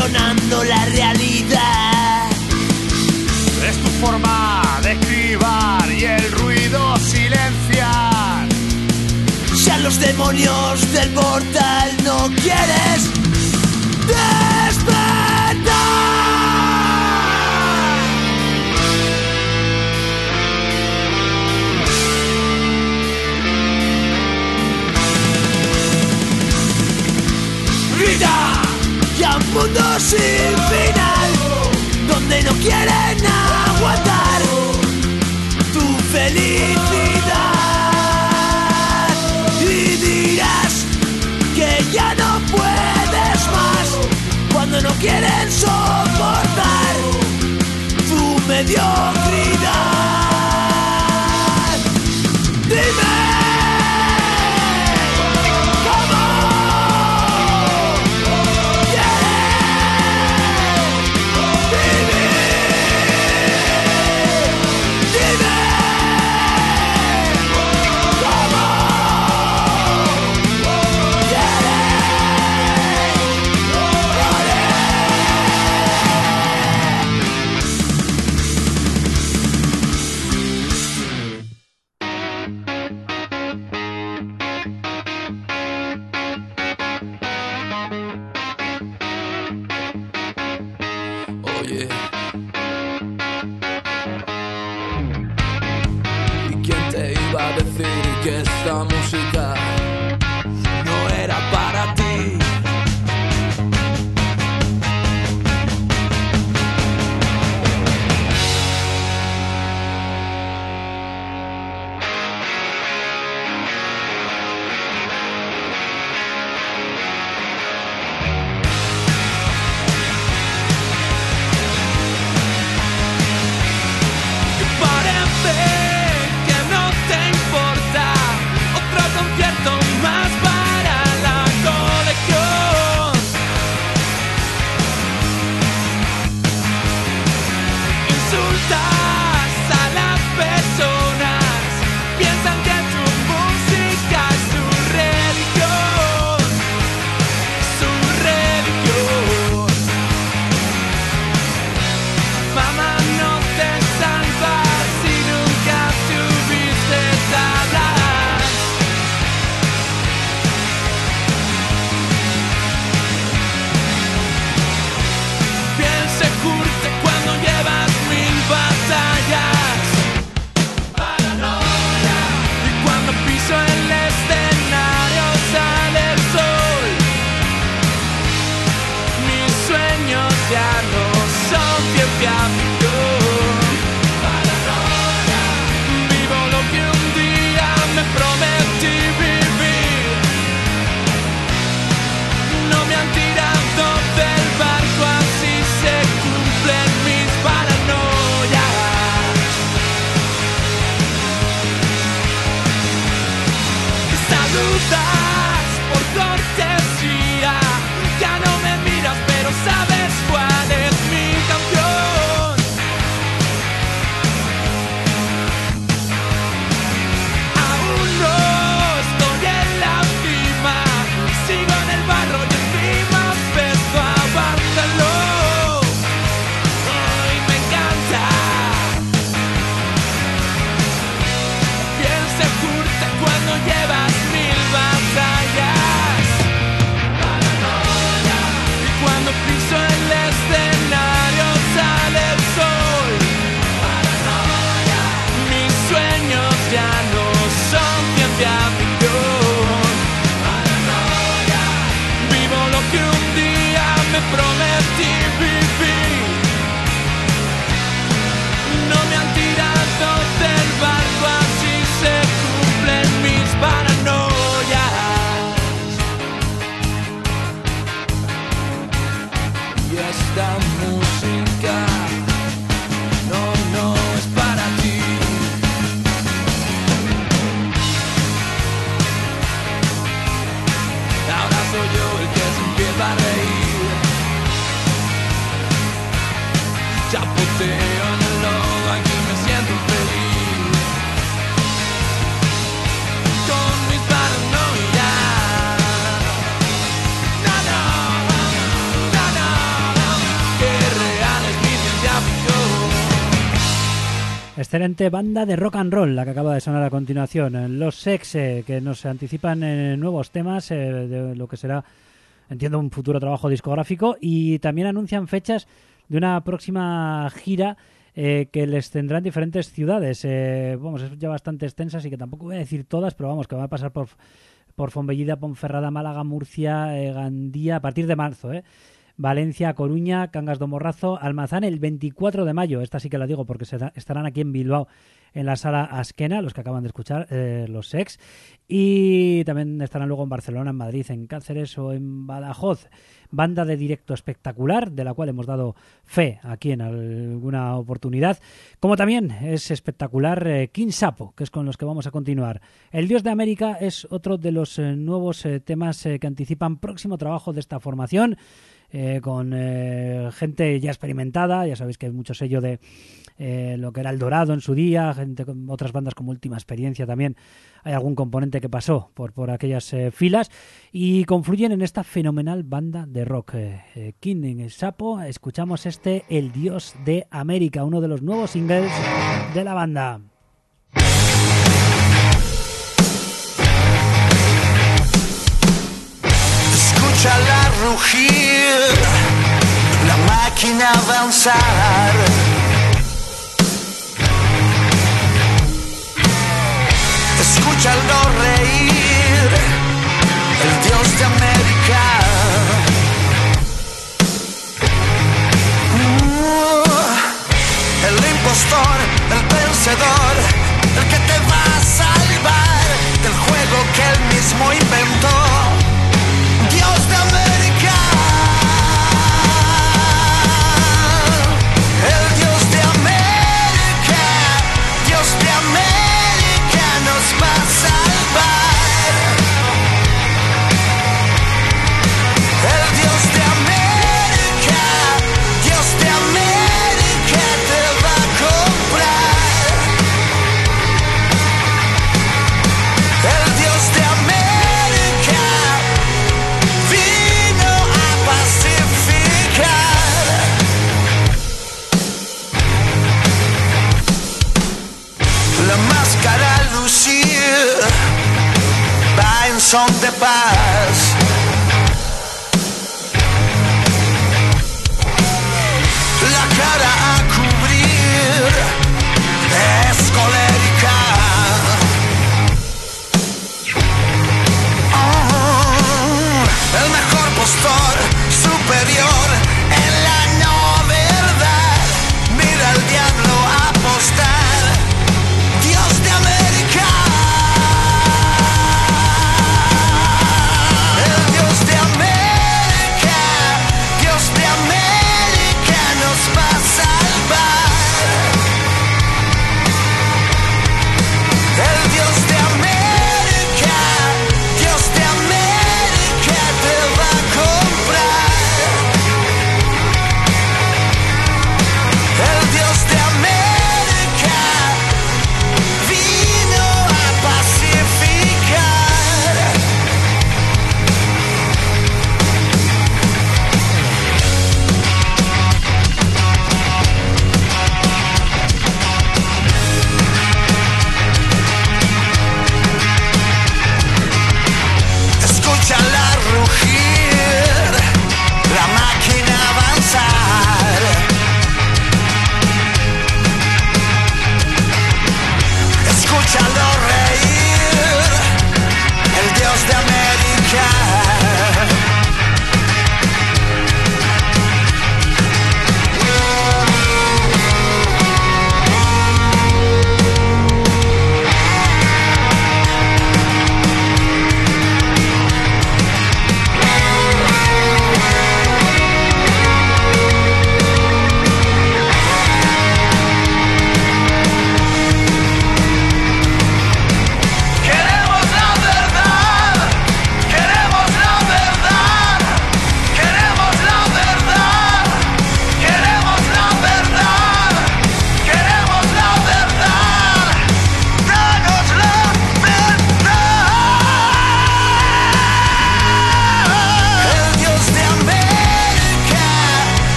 distorsionando la realidad. Es tu forma de cribar y el ruido silenciar. Ya los demonios del portal no quieres mundo sin final, donde no quieren aguantar tu felicidad. Y dirás que ya no puedes más cuando no quieren soportar tu mediocridad. Excelente banda de rock and roll, la que acaba de sonar a continuación. Los Sex, que nos anticipan eh, nuevos temas eh, de lo que será, entiendo, un futuro trabajo discográfico. Y también anuncian fechas de una próxima gira eh, que les tendrá en diferentes ciudades. Eh, vamos, es ya bastante extensa, así que tampoco voy a decir todas, pero vamos, que va a pasar por, por Fonbellida, Ponferrada, Málaga, Murcia, eh, Gandía, a partir de marzo, ¿eh? Valencia, Coruña, Cangas do Morrazo, Almazán el 24 de mayo. Esta sí que la digo porque se da- estarán aquí en Bilbao en la sala Asquena, los que acaban de escuchar, eh, los Sex. Y también estarán luego en Barcelona, en Madrid, en Cáceres o en Badajoz. Banda de directo espectacular, de la cual hemos dado fe aquí en alguna oportunidad. Como también es espectacular eh, King Sapo, que es con los que vamos a continuar. El Dios de América es otro de los eh, nuevos eh, temas que anticipan próximo trabajo de esta formación. Eh, con eh, gente ya experimentada, ya sabéis que hay mucho sello de eh, lo que era El Dorado en su día, gente con otras bandas como Última Experiencia también, hay algún componente que pasó por, por aquellas filas y confluyen en esta fenomenal banda de rock. King en el Sapo, escuchamos este El Dios de América, uno de los nuevos singles de la banda. Escúchala rugir, la máquina avanzar. Escúchalo reír, el dios de América. Uh, el impostor, el vencedor, el que te va a salvar del juego que él mismo inventó.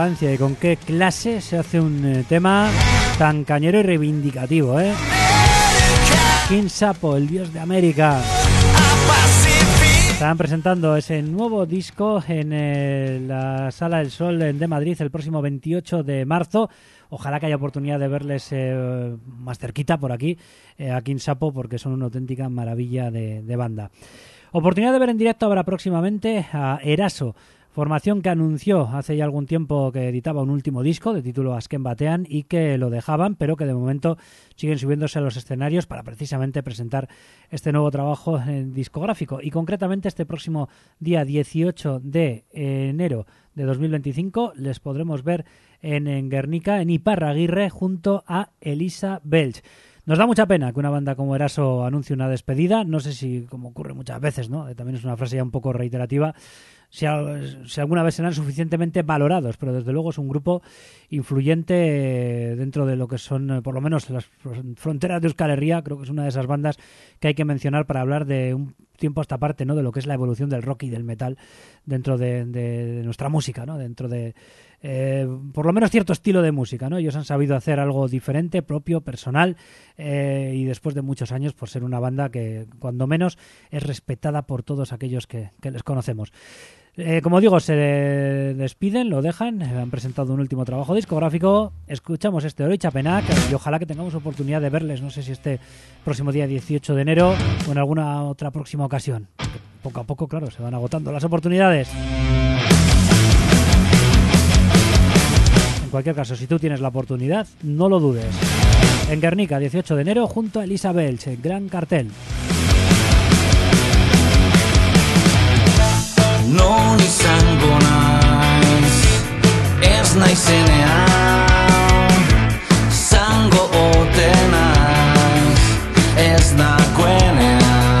Elegancia y con qué clase se hace un eh, tema tan cañero y reivindicativo, ¿eh? King Sapo, el dios de América. Estarán presentando ese nuevo disco en eh, la Sala del Sol de Madrid el próximo 28 de marzo. Ojalá que haya oportunidad de verles eh, más cerquita por aquí, a King Sapo, porque son una auténtica maravilla de, banda. Oportunidad de ver en directo habrá próximamente a Eraso. Formación que anunció hace ya algún tiempo que editaba un último disco de título Asken Batean y que lo dejaban, pero que de momento siguen subiéndose a los escenarios para precisamente presentar este nuevo trabajo eh, discográfico. Y concretamente este próximo día 18 de enero de 2025 les podremos ver en, Guernica, en Iparraguirre, junto a Elisa Belch. Nos da mucha pena que una banda como Eraso anuncie una despedida. No sé si, como ocurre muchas veces, ¿no? Eh, También es una frase ya un poco reiterativa. Si, si alguna vez serán suficientemente valorados, pero desde luego es un grupo influyente eh, dentro de lo que son, eh, por lo menos, las fron- fronteras de Euskal Herria. Creo que es una de esas bandas que hay que mencionar para hablar de un tiempo a esta parte, ¿no? De lo que es la evolución del rock y del metal dentro de, de- de nuestra música, ¿no? Dentro de, eh, por lo menos cierto estilo de música, ¿no? Ellos han sabido hacer algo diferente, propio, personal, eh, y después de muchos años, por ser una banda que, cuando menos, es respetada por todos aquellos que, que les conocemos. Eh, como digo, se despiden, lo dejan, eh, han presentado un último trabajo discográfico, escuchamos este Oro y Chapenac y ojalá que tengamos oportunidad de verles, no sé si este próximo día 18 de enero o en alguna otra próxima ocasión. Poco a poco, claro, se van agotando las oportunidades. En cualquier caso, si tú tienes la oportunidad, no lo dudes. En Guernica, 18 de enero, junto a Elisa Belch, en gran cartel. non izango naiz Ez naizenean Zango ote naiz Ez nagoenean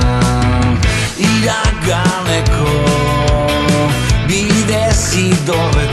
Iraganeko Bidez idorretan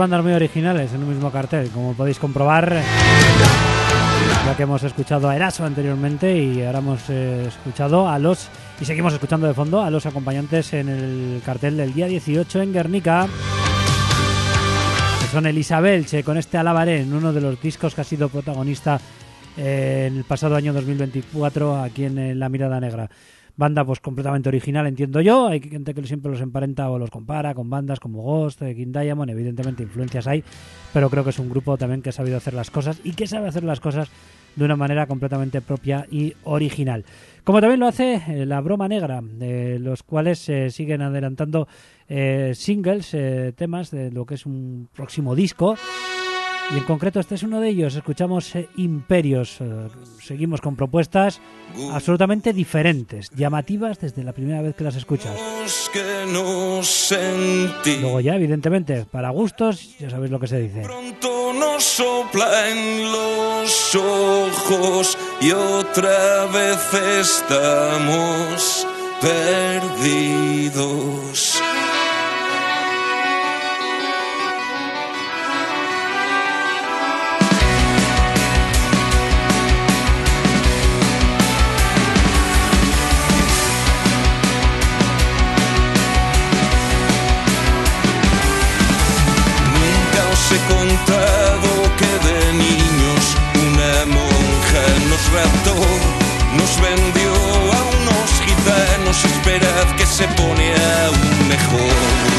bandas muy originales en un mismo cartel, como podéis comprobar. Ya que hemos escuchado a Eraso anteriormente y ahora hemos eh, escuchado a los, y seguimos escuchando de fondo, a los acompañantes en el cartel del día 18 en Guernica. Que son Elisabel Che con este Alabaré, en uno de los discos que ha sido protagonista eh, en el pasado año 2024 aquí en La Mirada Negra. Banda pues completamente original, entiendo yo. Hay gente que siempre los emparenta o los compara con bandas como Ghost, eh, King Diamond. Evidentemente influencias hay, pero creo que es un grupo también que ha sabido hacer las cosas y que sabe hacer las cosas de una manera completamente propia y original. Como también lo hace eh, La Broma Negra, de los cuales siguen adelantando eh, singles, eh, temas de lo que es un próximo disco. Y en concreto este es uno de ellos. Escuchamos eh, Imperios. Eh, seguimos con propuestas absolutamente diferentes, llamativas desde la primera vez que las escuchas. Luego ya, evidentemente, para gustos, ya sabéis lo que se dice. Pronto nos sopla en los ojos y otra vez estamos perdidos. Raptó, nos vendió a unos gitanos. Esperad que se pone aún mejor.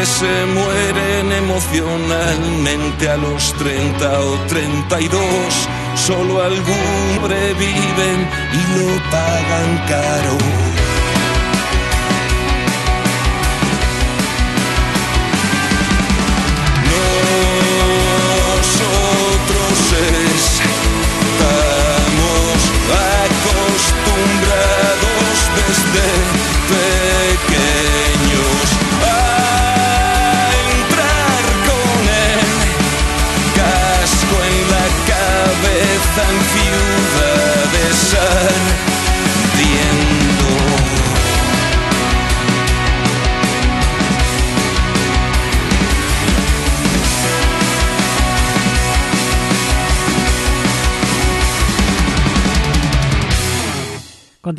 Siempre se mueren emocionalmente a los 30 o 32. Solo algunos sobreviven y lo pagan caro.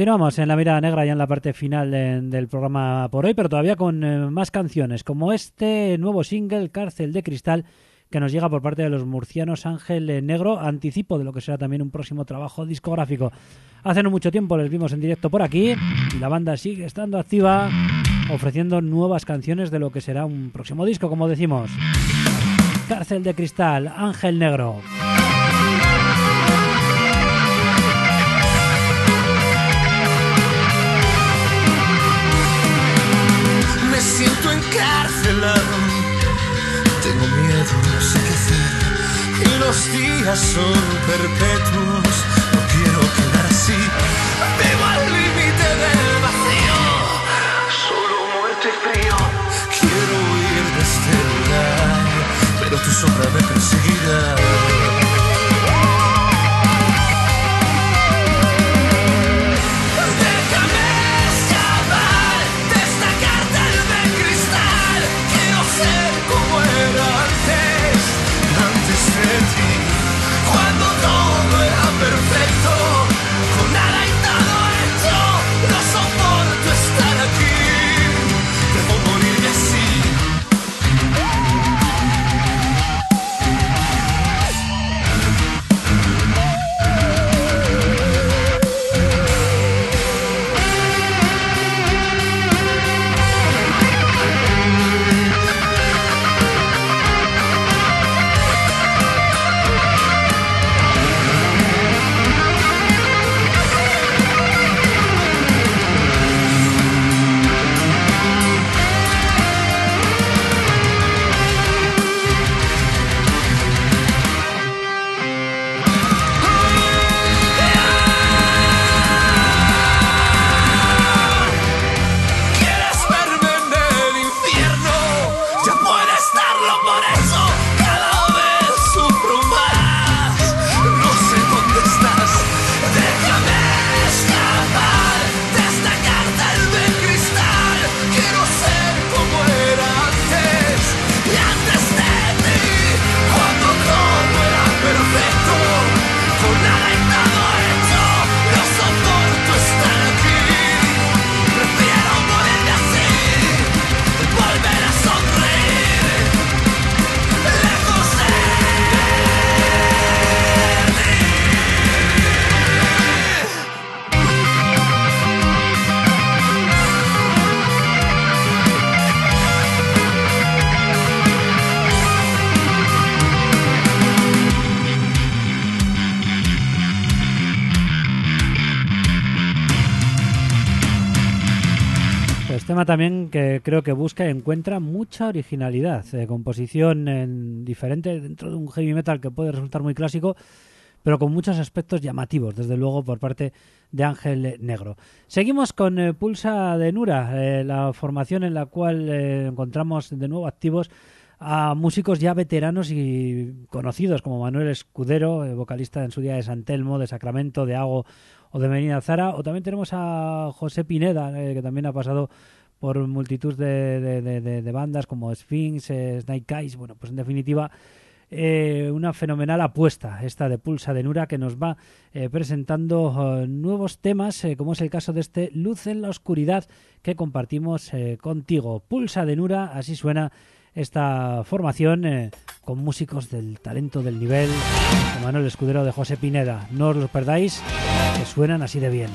Continuamos en la mirada negra ya en la parte final de- del programa por hoy, pero todavía con eh, más canciones, como este nuevo single, Cárcel de Cristal, que nos llega por parte de los murcianos Ángel eh, Negro, anticipo de lo que será también un próximo trabajo discográfico. Hace no mucho tiempo les vimos en directo por aquí y la banda sigue estando activa, ofreciendo nuevas canciones de lo que será un próximo disco, como decimos. Cárcel de Cristal, Ángel Negro. Tengo miedo, no sé qué hacer. Y los días son perpetuos. No quiero quedar así. Vivo al límite del vacío. Solo muerte y frío. Quiero huir de este lugar. Pero tu sombra me perseguirá. Tema también que creo que busca y encuentra mucha originalidad, eh, composición en- diferente dentro de un heavy metal que puede resultar muy clásico, pero con muchos aspectos llamativos, desde luego por parte de Ángel Negro. Seguimos con eh, Pulsa de Nura, eh, la formación en la cual eh, encontramos de nuevo activos a músicos ya veteranos y conocidos como Manuel Escudero, vocalista en su día de San Telmo, de Sacramento, de Hago o de Medina Zara, o también tenemos a José Pineda, que también ha pasado por multitud de, de- de- bandas como Sphinx, eh, Snake Eyes, bueno, pues en definitiva eh, una fenomenal apuesta esta de Pulsa de Nura que nos va eh, presentando nuevos temas, como es el caso de este Luz en la Oscuridad que compartimos contigo. Pulsa de Nura, así suena esta formación con músicos del talento del nivel de Manuel Escudero de José Pineda. No os los perdáis, que suenan así de bien.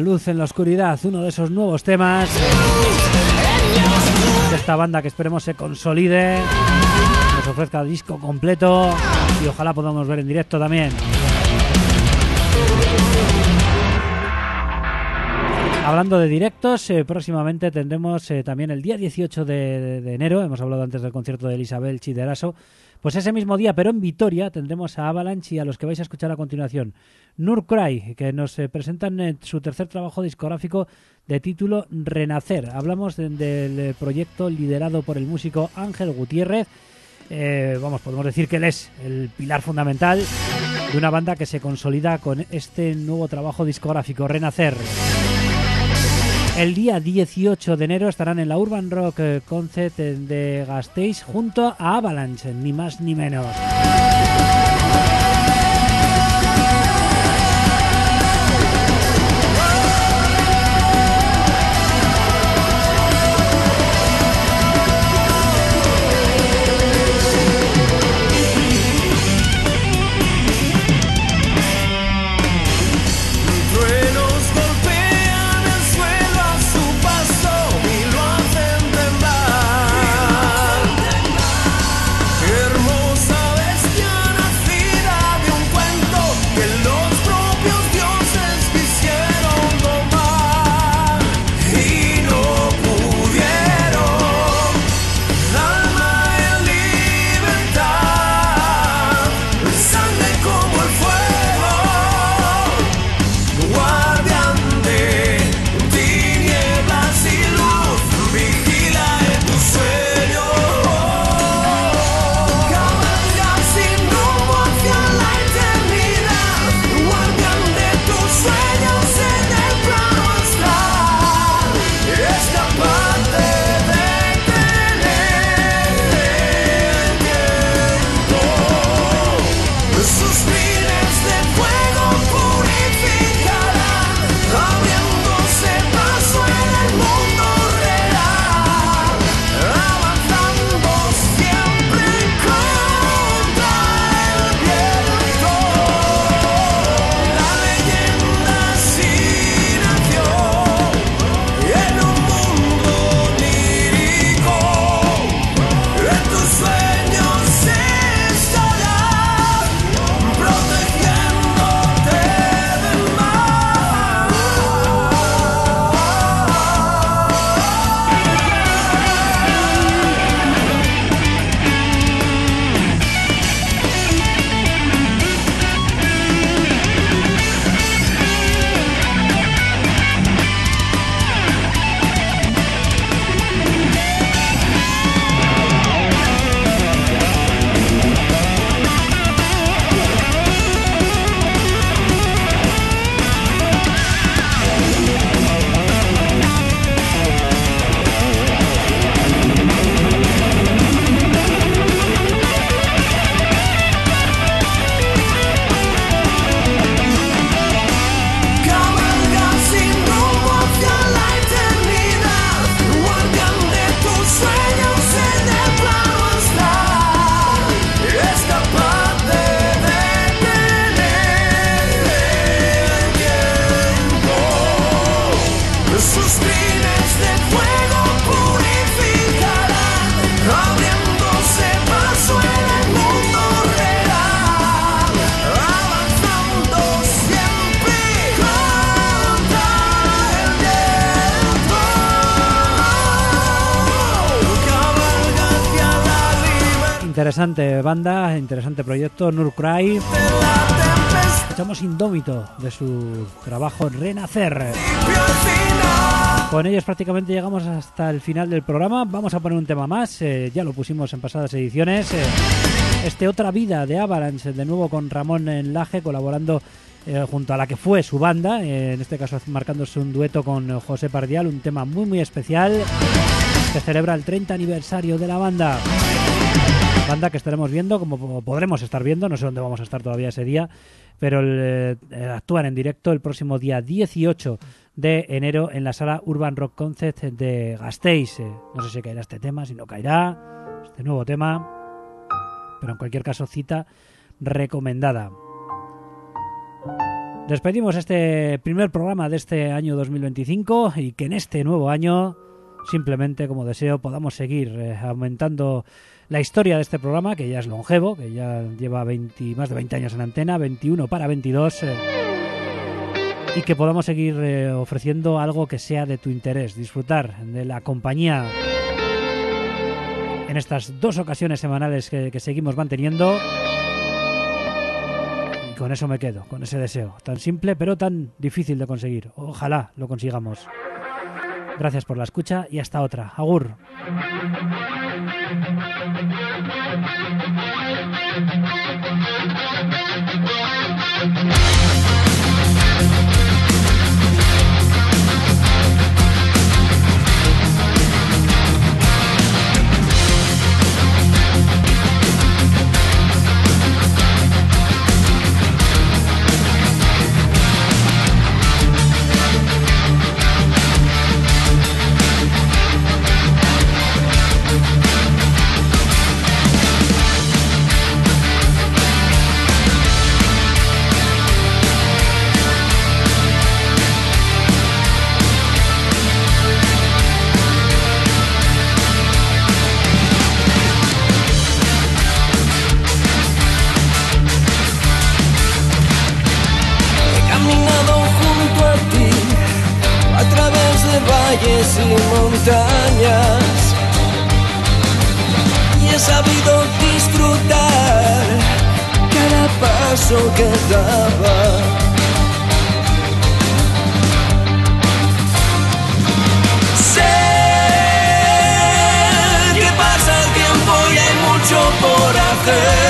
Luz en la Oscuridad, uno de esos nuevos temas de esta banda que esperemos se consolide, nos ofrezca disco completo y ojalá podamos ver en directo también. Hablando de directos, eh, próximamente tendremos eh, también el día 18 de, de- enero, hemos hablado antes del concierto de Isabel Chideraso, pues ese mismo día, pero en Vitoria, tendremos a Avalanche y a los que vais a escuchar a continuación, Nurcry, que nos eh, presentan eh, su tercer trabajo discográfico de título Renacer. Hablamos de- del eh, proyecto liderado por el músico Ángel Gutiérrez. Vamos, podemos decir que él es el pilar fundamental de una banda que se consolida con este nuevo trabajo discográfico, Renacer. El día 18 de enero estarán en la Urban Rock eh, Concert de Gasteiz junto a Avalanche, ni más ni menos. Interesante banda, interesante proyecto, Nurcry. Escuchamos Indómito de su trabajo Renacer. Con ellos prácticamente llegamos hasta el final del programa. Vamos a poner un tema más, eh, ya lo pusimos en pasadas ediciones. eh, este Otra Vida de Avalanche, de nuevo con Ramón Enlaje, colaborando eh, junto a la que fue su banda, eh, en este caso marcándose un dueto con José Pardial, un tema muy muy especial que celebra el 30 aniversario de la banda. Banda que estaremos viendo, como podremos estar viendo, no sé dónde vamos a estar todavía ese día, pero eh, actúan en directo el próximo día 18 de enero en la sala Urban Rock Concert de Gasteiz. Eh, No sé si caerá este tema, si no caerá, este nuevo tema, pero en cualquier caso cita recomendada. Despedimos este primer programa de este año 2025 y que en este nuevo año, simplemente como deseo, podamos seguir eh, aumentando la historia de este programa, que ya es longevo, que ya lleva 20, más de 20 años en antena, 21 para 22, eh, y que podamos seguir eh, ofreciendo algo que sea de tu interés, disfrutar de la compañía en estas dos ocasiones semanales que, que seguimos manteniendo. Y con eso me quedo, con ese deseo, tan simple pero tan difícil de conseguir. Ojalá lo consigamos. Gracias por la escucha y hasta otra. Agur. He montañas y he sabido disfrutar cada paso que daba. Sé que pasa el tiempo y hay mucho por hacer.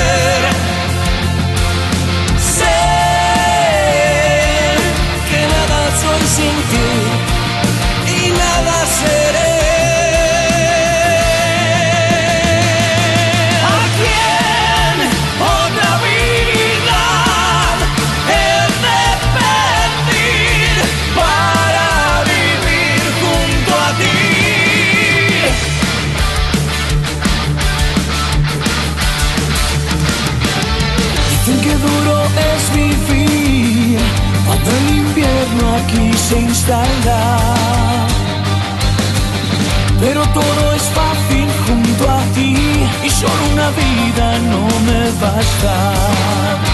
Solo una vida no me basta.